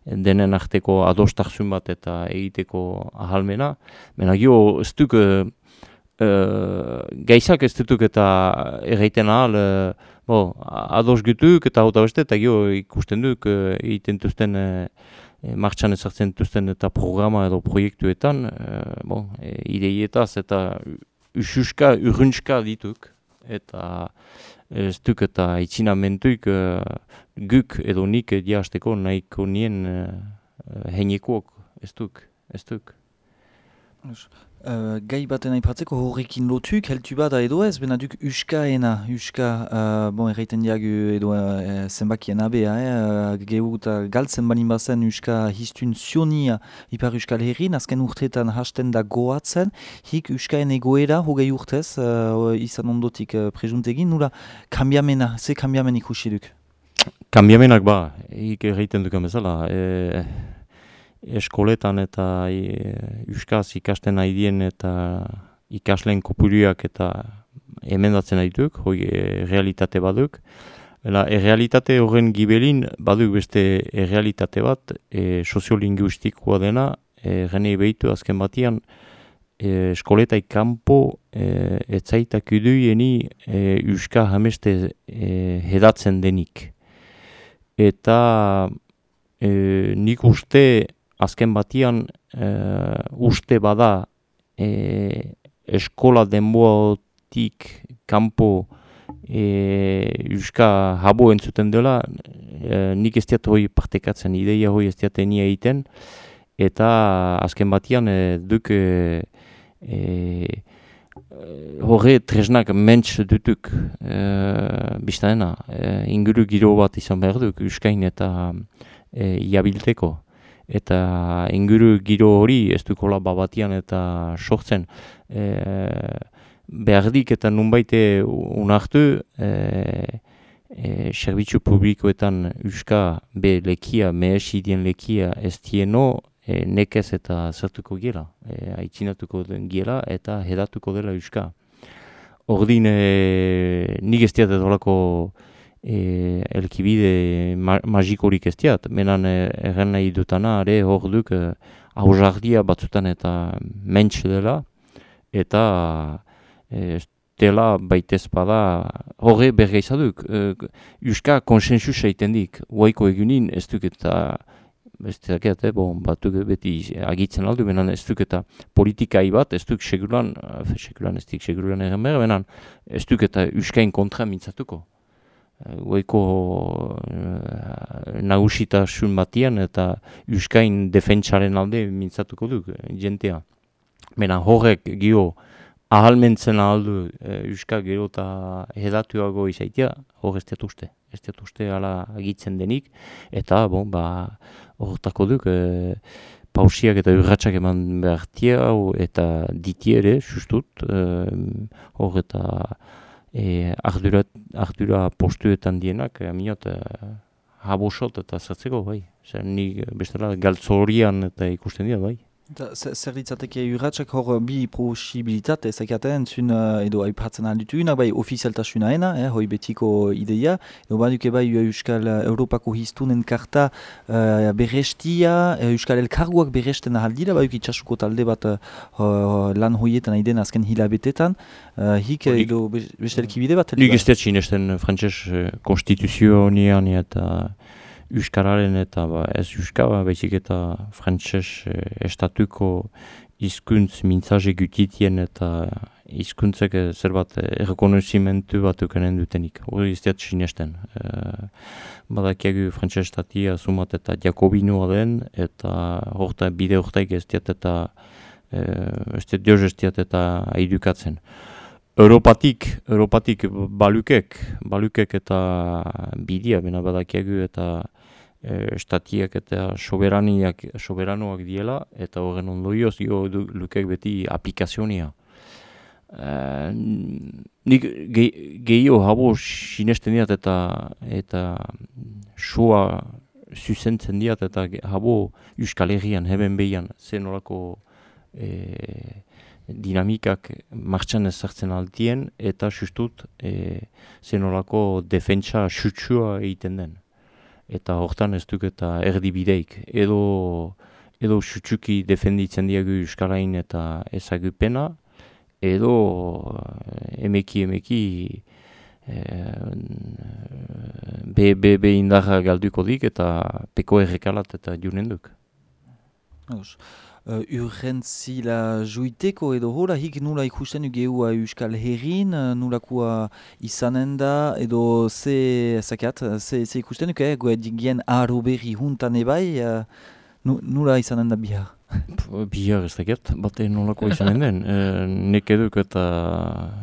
Speaker 3: denen arteko adostarzun bat eta egiteko ahalmena. Mena gio, ez duk, uh, gaizak ez duk eta erraiten ahal, uh, bo, ados gutuk eta hau beste, eta gio ikusten duk egiten duzten uh, martxan ezartzen duzten eta programa edo proiektuetan, uh, bo, e, ideietaz eta ususka, urrunska dituk. Eta ez duk eta itxinamentuik uh, guk edo nik diasteko nahiko nien uh, heinekoak. Ez duk, ez duk.
Speaker 2: Uh, gai baten aipatzeko horrekin lotuk, heltu bada edo ez, bena duk uskaena, uska, uh, bon, erraiten diagu edo uh, zenbakien abea, eh, gehu eta galtzen banin bazen uska histun zionia ipar uskal herrin, azken urteetan hasten da goatzen, hik uskaen egoera hogei urtez, uh, izan ondotik uh, prejuntegin, nula kambiamena, ze kambiamen ikusi duk?
Speaker 3: Kambiamenak ba, hik erraiten dukan bezala, eh, eskoletan eta e, euskaz ikasten nahi eta ikasleen kopuruak eta emendatzen nahi duk, hoi e, realitate baduk. Ela, errealitate horren gibelin baduk beste errealitate bat e, soziolinguistikoa dena, e, gene behitu azken batian, e, eskoleta kanpo e, etzaitak iduieni e, euska hameste e, hedatzen denik. Eta e, nik uste azken batian uh, uste bada e, eskola denboatik kanpo e, Euska habo entzuten dela, e, nik ez diat hori partekatzen, ideia hori ez diat egiten, eta azken batian e, duk e, e, horre tresnak mentz dutuk. E, biztaena, e, inguru giro bat izan behar duk, Euskain eta e, iabilteko. Eta inguru giro hori ez dukola babatian eta sortzen. E, behardik eta nunbaite unartu e, e, servitzu publikoetan uska be lekia, mehesidien lekia ez tieno e, nekez eta zertuko gela, e, aitzinatuko den gela eta hedatuko dela uska. Ordin e, nik ez diat edolako e, elkibide ma magikorik ez diat, menan e, erren nahi dutana, are hor duk e, hausardia batzutan eta mentxe dela, eta e, dela baitez bada horre izaduk. E, Juska konsensus egiten dik, huaiko egunin ez duk eta ez dakiat, eh, bon, batuk beti agitzen aldu, benan ez duk eta politikai bat, ez duk seguran, seguran ez dik seguran egen behar, benan ez duk eta Juskain kontra mintzatuko goiko uh, nagusitasun batian eta Euskain defentsaren alde mintzatuko du jentea. Mena horrek gio ahalmentzen aldu Euska gero eta hedatuago izaitia, hor ez uste. Ez uste ala agitzen denik eta bon, ba, horretako duk uh, pausiak eta urratxak eman behartia eta ditiere, justut, uh, hor eta e, ardura, ardura postuetan dienak, e, minot, e, habosot eta zatzeko, bai. Zer, ni bestela galtzo horian eta ikusten dira, bai.
Speaker 2: Da, zer ditzateke urratxak hor bi posibilitate ezakaten zun uh, edo aipatzen alditunak, bai ofizialtasunaena, eh, hoi betiko ideia, edo baduke bai uh, Euskal Europako hiztunen karta uh, berestia, Euskal Elkarguak beresten ahaldira, bai itxasuko talde bat uh, lan hoietan aiden azken hilabetetan, uh, hik
Speaker 3: Hori-
Speaker 2: edo be- bestelki bide bat?
Speaker 3: Nik ez dut sinesten frantses eh, konstituzionean eta Euskararen eta ba, ez Euskara, baizik eta frantses eh, estatuko hizkuntz mintzaje gutitien eta hizkuntzek eh, zer bat eh, errekonozimentu bat eukanen dutenik. Hori dut sinesten. Eh, badakiagu frantses estatia sumat eta jakobinoa den eta horta bide hortaik ez dut eta eh, ez dut joz ez dut eta aidukatzen. Europatik, Europatik balukek, balukek eta bidia, bena badakiagu eta e, estatiak eta soberaniak, soberanoak diela, eta horren ondorioz du- lukek beti aplikazionia. E, nik ge, gehiago habo sinesten diat eta eta sua zuzentzen diat eta habo Euskal Herrian, heben behian, zen horako e, dinamikak martxan ezartzen altien eta sustut e, zenolako defentsa sutsua egiten den. Eta hortan ez duk eta erdibideik. Edo, edo sutsuki defenditzen diagu Euskarain eta ezagupena, edo eh, emeki emeki e, be, be, indarra galduko dik eta peko errekalat eta junen duk.
Speaker 2: Ados. Uh, urgentzila juiteko edo hola hik nula ikusten geua Euskal Herrin, uh, nulakoa izanen da edo ze zakat, ze, ze ikusten duke, eh, goa digien aro berri huntan ebai, uh, nu, nula izanen da bihar.
Speaker 3: Bihar ez dakit, bate nolako izanen den. (laughs) E, nek eduk eta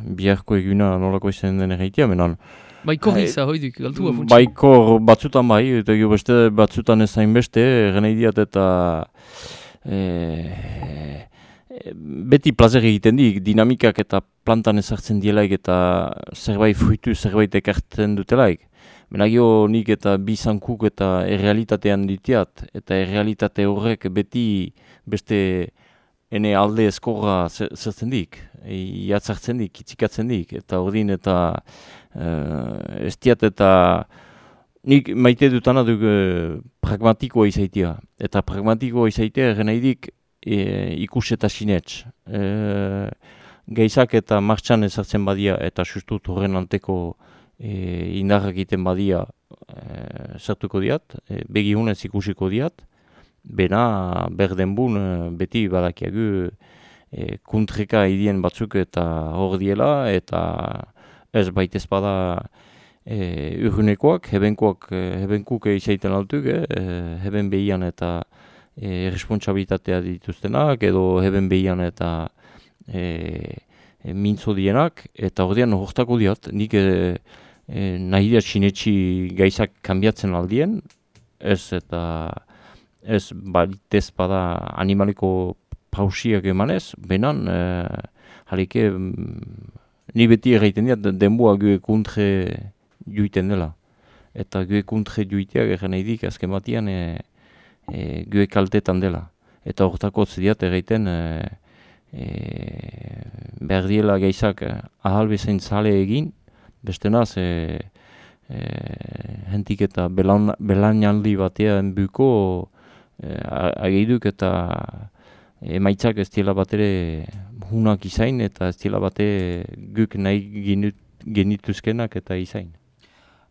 Speaker 3: biharko eguna nolako izanen den erraitia, menan.
Speaker 4: Baiko giza, hoidik, galtua funtsi.
Speaker 3: Baiko batzutan bai, eta gero beste batzutan ez zain beste, gana idiat eta e, beti plazer egiten dik, dinamikak eta plantan ezartzen dielaik eta zerbait fruitu, zerbait ekartzen dutelaik. Benagio nik eta bi zankuk eta errealitatean ditiat, eta errealitate horrek beti beste ene alde eskorra zer- zertzen dik, jatzartzen dik, itzikatzen dik, eta ordin eta uh, ez diat eta nik maite dutana duk eh, pragmatikoa izaitia. Eta pragmatikoa izaitia eren nahi dik e, ikus eta sinets. E, geizak eta martxan ezartzen badia eta sustut horren anteko e, indarrak egiten badia e, sartuko diat, e, begi hunez ikusiko diat, bena berdenbun e, beti badakiagu e, kuntreka idien batzuk eta hor diela eta ez baitez bada e, urrunekoak, hebenkoak, hebenkuk izaiten altuk, e, heben behian eta e, responsabilitatea dituztenak, edo heben behian eta e, mintzo dienak, eta ordean hortako diat, nik e, e, nahi diat sinetxi gaizak kanbiatzen aldien, ez eta ez baitez bada animaliko pausiak emanez, benan, e, halike, mm, ni beti erraiten diat, denboa gue kontre juiten dela. Eta gue kontre juiteak erren nahi dik, azken batian, e, e, gue kaltetan dela. Eta hortako zidiat erraiten, e, e, behar diela geizak eh, zale egin, beste naz, e, e, hentik eta belan, belainaldi batean buko e, ageiduk eta emaitzak ez diela batere hunak izain eta ez diela bate guk nahi genituzkenak eta izain.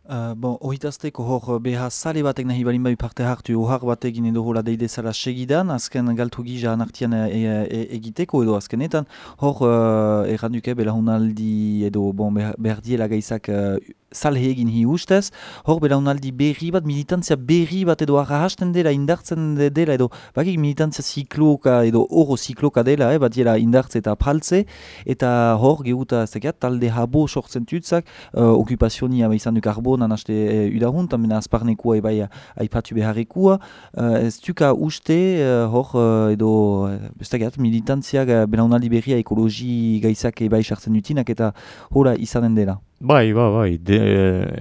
Speaker 2: Uh, bon, ohitazteko hor beha sale batek nahi balin bai parte hartu ohar batekin edo hola deide zala segidan, azken galtu gija anartian e, e, egiteko edo azkenetan, hor uh, erranduke belahunaldi edo bon, behar, behar diela gaizak uh, salhe egin hi ustez, hor belahunaldi berri bat, militantzia berri bat edo arrahasten dela, indartzen de- dela edo bakik militantzia zikloka edo oro zikloka dela, eh, bat diela indartze eta praltze, eta hor gehuta zekat, talde habo sortzen tutzak, uh, okupazionia izan du karbonan haste uh, udahun, tamena azparnekoa ebai aipatu beharrekua. Uh, ez duka uste uh, hor uh, edo uh, bestagat militantziak uh, belaunaldi berria ekologi gaizak ebai sartzen dutinak eta hora izanen dela.
Speaker 3: Bai, bai, bai, de,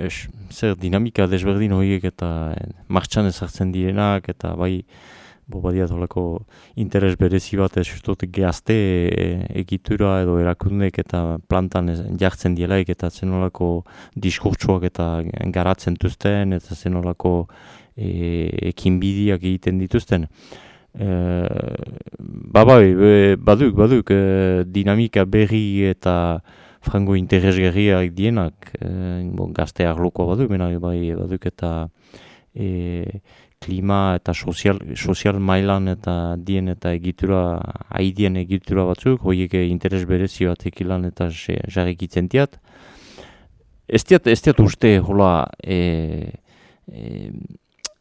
Speaker 3: es, zer dinamika desberdin horiek eta eh, martxan ezartzen direnak eta bai bo badiat holako interes berezi bat ez justot gazte e, egitura edo erakundek eta plantan ez, jartzen dielaik eta zenolako diskurtsuak eta garatzen duzten eta zenolako e, ekinbidiak egiten dituzten. E, ba bai, baduk, baduk, e, dinamika berri eta frango interesgarriak dienak, e, bon, gazte arloko baduk, bena bai baduk eta e, klima eta sozial, sozial mailan eta dien eta egitura, haidien egitura batzuk, horiek interes berezi bat ekilan eta jarrikitzen diat. Ez diat, ez diat uste, hola, e, e,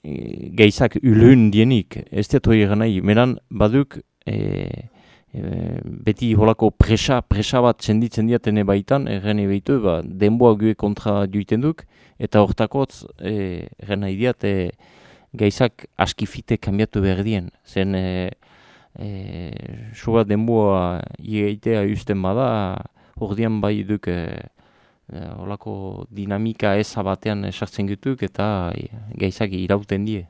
Speaker 3: e, geizak ülhün dienik, ez diat hori egan nahi, menan baduk e, e, beti holako presa, presa bat txenditzen diatene baitan, erren ebeitu, ba, denboa gue kontra duiten duk, eta hortakotz, erren nahi diat, e, geizak askifite kanbiatu behar dien, zen e, e, soba denboa ieitea usten bada, ordian bai duk e, holako dinamika eza batean esartzen gutuk eta e, geizak irauten die.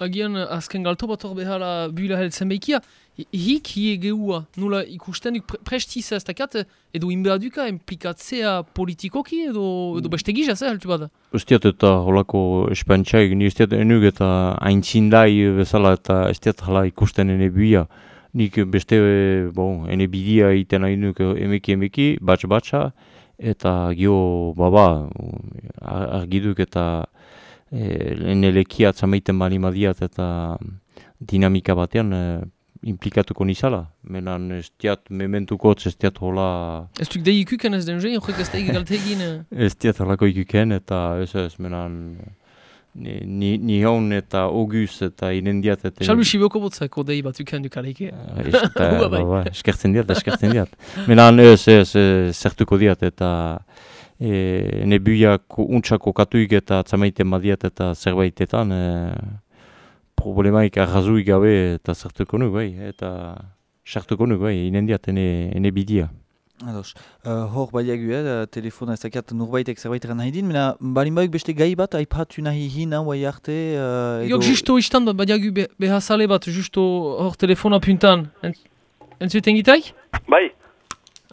Speaker 4: Agian eh, azken galto bat hor behala bila heltzen behikia, hi- hik hie geua, nula ikusten duk pre prestiza ez dakat, edo inbea duka implikatzea politikoki edo, edo beste gizaz, eh, heltu bada.
Speaker 3: Estiat eta holako espantxaik, ni estiat enuk eta aintzindai bezala eta estiat hala ikusten ene buia. Nik beste, bon, ene bidia iten nahi nuk emeki emeki, batx batxa, eta gio, baba, ar- argiduk eta e, ene lekia atzamaiten bali madiat eta dinamika batean e, implikatuko nizala. Menan estiat mementuko ez diat hola
Speaker 4: Ez duk dei ikuken ez den jei, horrek ez da galte egin. (laughs) eh.
Speaker 3: Ez diat halako ikuken eta ez ez menan ni, ni, ni hon eta August eta inendiat eta
Speaker 4: Salbu sibioko botzako dei bat uken duk aleike.
Speaker 3: Es- (laughs) eta,
Speaker 4: Hua bai.
Speaker 3: ba, ba, eskertzen diat, eskertzen diat. Menan ez, ez, ez, zertuko diat eta e, ne buiak untxako katuik eta atzamaiten badiat eta zerbaitetan e, problemaik arrazuik gabe eta zertuko nuk bai, eta sartuko nuk bai, inendiat ene, ene bidia.
Speaker 2: Ados. Uh, hor baiagu, eh, telefona ez dakiat norbaitek zerbait eran nahi din, mena balin bauk beste gai bat aipatu nahi hina, guai arte, uh,
Speaker 4: Jok justo istan bat badiagu be, behazale bat justo hor telefona puntan. En, entzuten gitaik?
Speaker 5: Bai,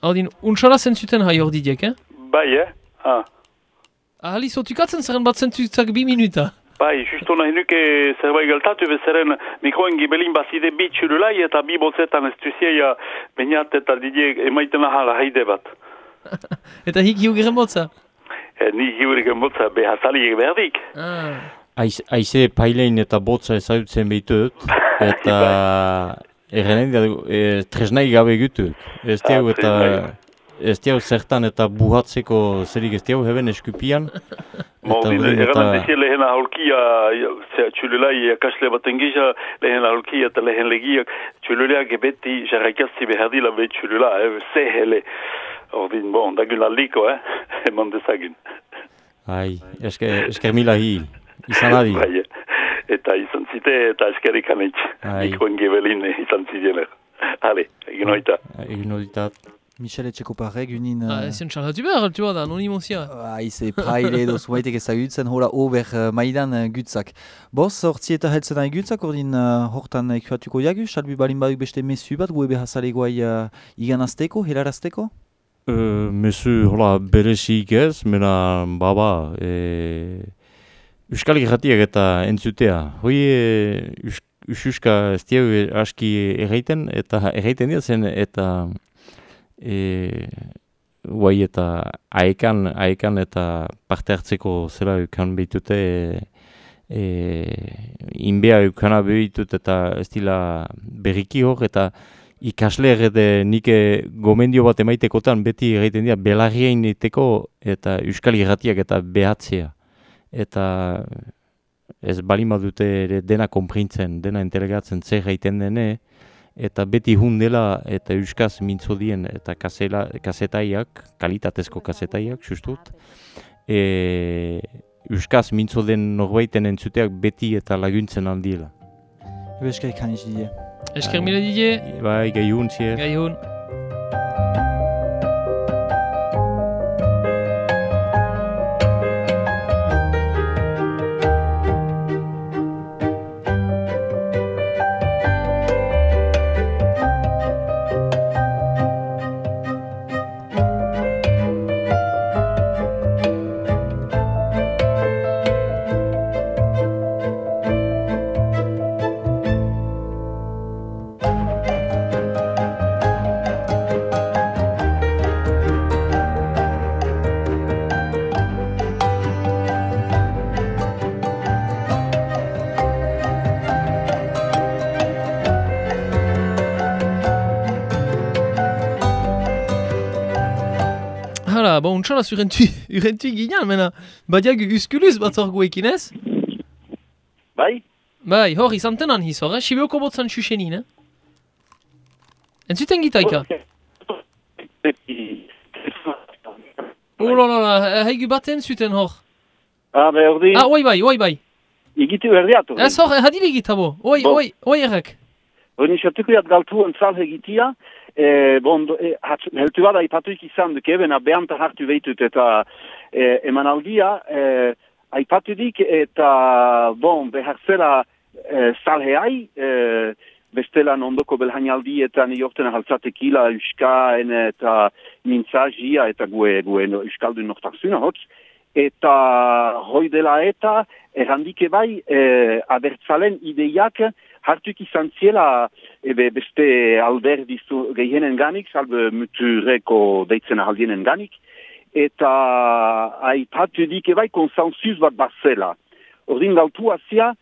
Speaker 4: Aldin, untxala zentzuten hai hor didiek, eh?
Speaker 5: bai, eh? Ah.
Speaker 4: Ahali zotukatzen zeren bat zentzutak bi minuta.
Speaker 5: Bai, justo nahi nuke zerbait galtatu bezaren mikroen gibelin bazide bi txurulai eta bi bozetan ez duzieia bainat eta didie emaiten ahala haide bat. (laughs)
Speaker 4: Eta hik hiu geren botza.
Speaker 5: E, ni hiurik emotza behazaliek berdik.
Speaker 4: Ah.
Speaker 3: Aiz, aize pailein eta botza ezagutzen behitut, (laughs) eta errenein da, e, tresnai gabe gutut. Ez
Speaker 5: Ah,
Speaker 3: eta
Speaker 5: tresnai.
Speaker 3: Ez diau zertan eta buhatzeko zerik ez diau heben eskupian.
Speaker 5: Mordin,
Speaker 3: orain
Speaker 5: eran dizien lehen aholkia, txululai akasle baten gisa, lehen aholkia eta lehen legiak, txululeak beti jarraikazzi behar dila be txulula, eh, ze hele. Ordin, bon, dagun aldiko, eh, (laughs) eman dezagun.
Speaker 3: Ai, esker, esker mila hi, izan adi.
Speaker 5: Bai, eta izan zite eta eskerik anitz.
Speaker 3: Bai.
Speaker 5: Mikroen gibelin izan zidener. Hale, egin oita.
Speaker 3: Egin horitat.
Speaker 2: Michel Etxekoparrek unin...
Speaker 4: Ah, ez entxalatu behar, heltu bada, anonimozia.
Speaker 2: Aize praile edo zuaitek ezagutzen hola ober uh, maidan uh, gutzak. Boz, hortzi eta heltzen nahi gutzak, ordin uh, hortan ekuatuko jagu, salbi balin bauk beste mesu bat, gue behazale guai uh, iganazteko, helarazteko?
Speaker 3: Uh, mesu, hola, berezik ez, mena, baba, e, Euskal Gerratiak eta entzutea. Hoi, e, us, ususka ez diau aski erraiten, eta erraiten dira zen, eta e, guai eta aekan, aekan eta parte hartzeko zera eukan behitute, e, e, inbea eukana behitut eta ez dila berriki hor, eta ikasle errede nik eh, gomendio bat emaitekotan beti egiten dira belarrien iteko eta euskal irratiak eta behatzea. Eta ez balin badute ere dena konprintzen, dena entelegatzen zer gaiten dene, eta beti hun dela eta euskaz mintzo dien eta kasela, kasetaiak, kalitatezko kasetaiak, justut. E, euskaz mintzo den norbaiten entzuteak beti eta laguntzen aldiela.
Speaker 2: Ebe eskarik hanitz dide.
Speaker 4: Esker mila didie,
Speaker 3: Bai, gai hun zier.
Speaker 4: gai bon, untxalaz urentu, ginen, mena, badiak uskuluz bat hor guekin ez?
Speaker 6: Bai?
Speaker 4: Bai, hor, izan tenan hiz hor, eh? Sibioko botzan xuxenin, eh? Entzuten gitaika? Ulola, heigu baten zuten hor.
Speaker 6: Ah, be, ordi,
Speaker 4: Ah, oi bai, oi bai.
Speaker 6: igitu berdiatu.
Speaker 4: Ez hor, hadile gitabo. Oi, oi, oi errek.
Speaker 6: Hori nisatuko jat galtu entzal egitia, e, bon, e, hat, heltu bada ipatuik izan duke, bena behanta hartu behitut eta e, emanaldia, e, aipatudik eta, bon, behar zela e, salheai, e, bestela ondoko belhainaldi eta niorten haltzatekila uskaen eta mintzazia eta gue, gue no, euskaldun nortarzuna hotz, eta hoi dela eta errandike bai e, abertzalen ideiak hartuk izan ziela ebe beste alderdi zu- gehienen ganik, salbe mutureko deitzen aldienen ganik, eta aipatu dike bai konsensuz bat bazela. Ordin gautu azia,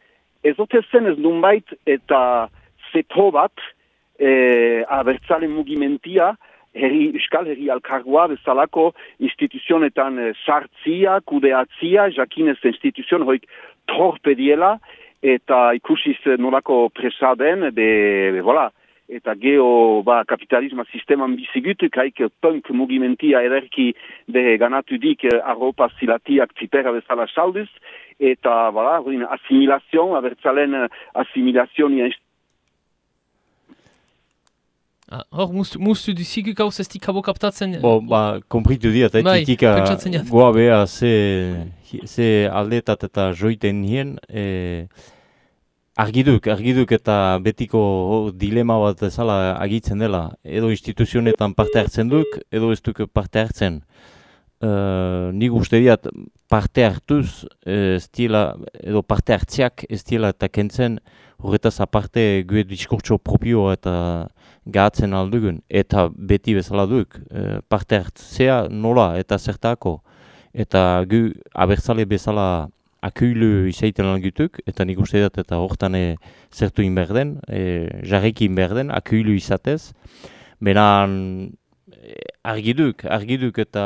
Speaker 6: ez ote zen ez nunbait eta zeto bat e, abertzale mugimentia, herri, Euskal Herri Alkargoa bezalako instituzionetan e, sartzia, kudeatzia, jakinez instituzion hoik torpediela, eta ikusiz eh, nolako presa den, de, voilà, eta geo ba, kapitalisma sisteman bizigut, kaik punk mugimentia ederki de ganatu dik eh, arropa zilatiak zipera bezala salduz, eta hori asimilazion, abertzalen eh, asimilazion
Speaker 4: Ah, hor, mustu, mustu dizigu gauz ez dikabo kaptatzen.
Speaker 3: Bo, ba, kompritu diat, eh,
Speaker 4: Bai, jat.
Speaker 3: goa beha ze, ze aldetat eta joiten nien, e, argiduk, argiduk eta betiko hor dilema bat ezala agitzen dela, edo instituzionetan parte hartzen duk, edo ez duk parte hartzen. Uh, nik uste diat parte hartuz, eh, ez diela, edo parte hartziak ez diela eta kentzen, horretaz aparte gue diskurtso propio eta gatzen aldugun, eta beti bezala duk, eh, parte hartzea nola eta zertako, eta gu abertzale bezala akuilu izaiten algutuk, eta nik uste dut eta hortan e, zertu inber den, e, jarriki inber den, akuilu izatez, benan e, argiduk, argiduk eta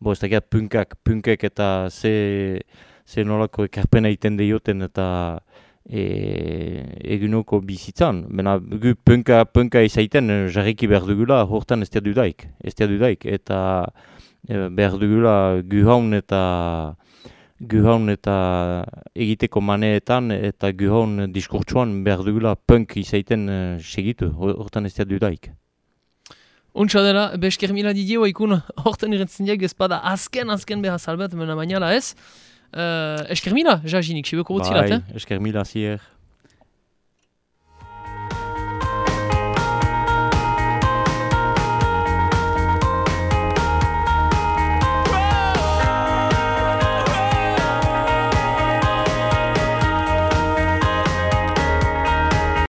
Speaker 3: bo ez dakiat punkak, punkek eta ze, ze nolako ekarpena egiten dioten eta e, egunoko bizitzan. Bena, gu punka, punka izaiten eh, jarriki behar dugula, hortan ez dudaik, ez dudaik. Eta e, behar dugula guhaun eta guhaun eta egiteko maneetan eta guhaun diskurtsuan behar dugula punk izaiten eh, segitu, hor- hortan ez dudaik.
Speaker 4: Untsa dela, besker mila didio ikun horten irentzen diak ezpada azken azken behar salbet, mena bainala ez. Uh, esker mila, jajinik, sibeko botzilat, eh?
Speaker 3: esker mila zier.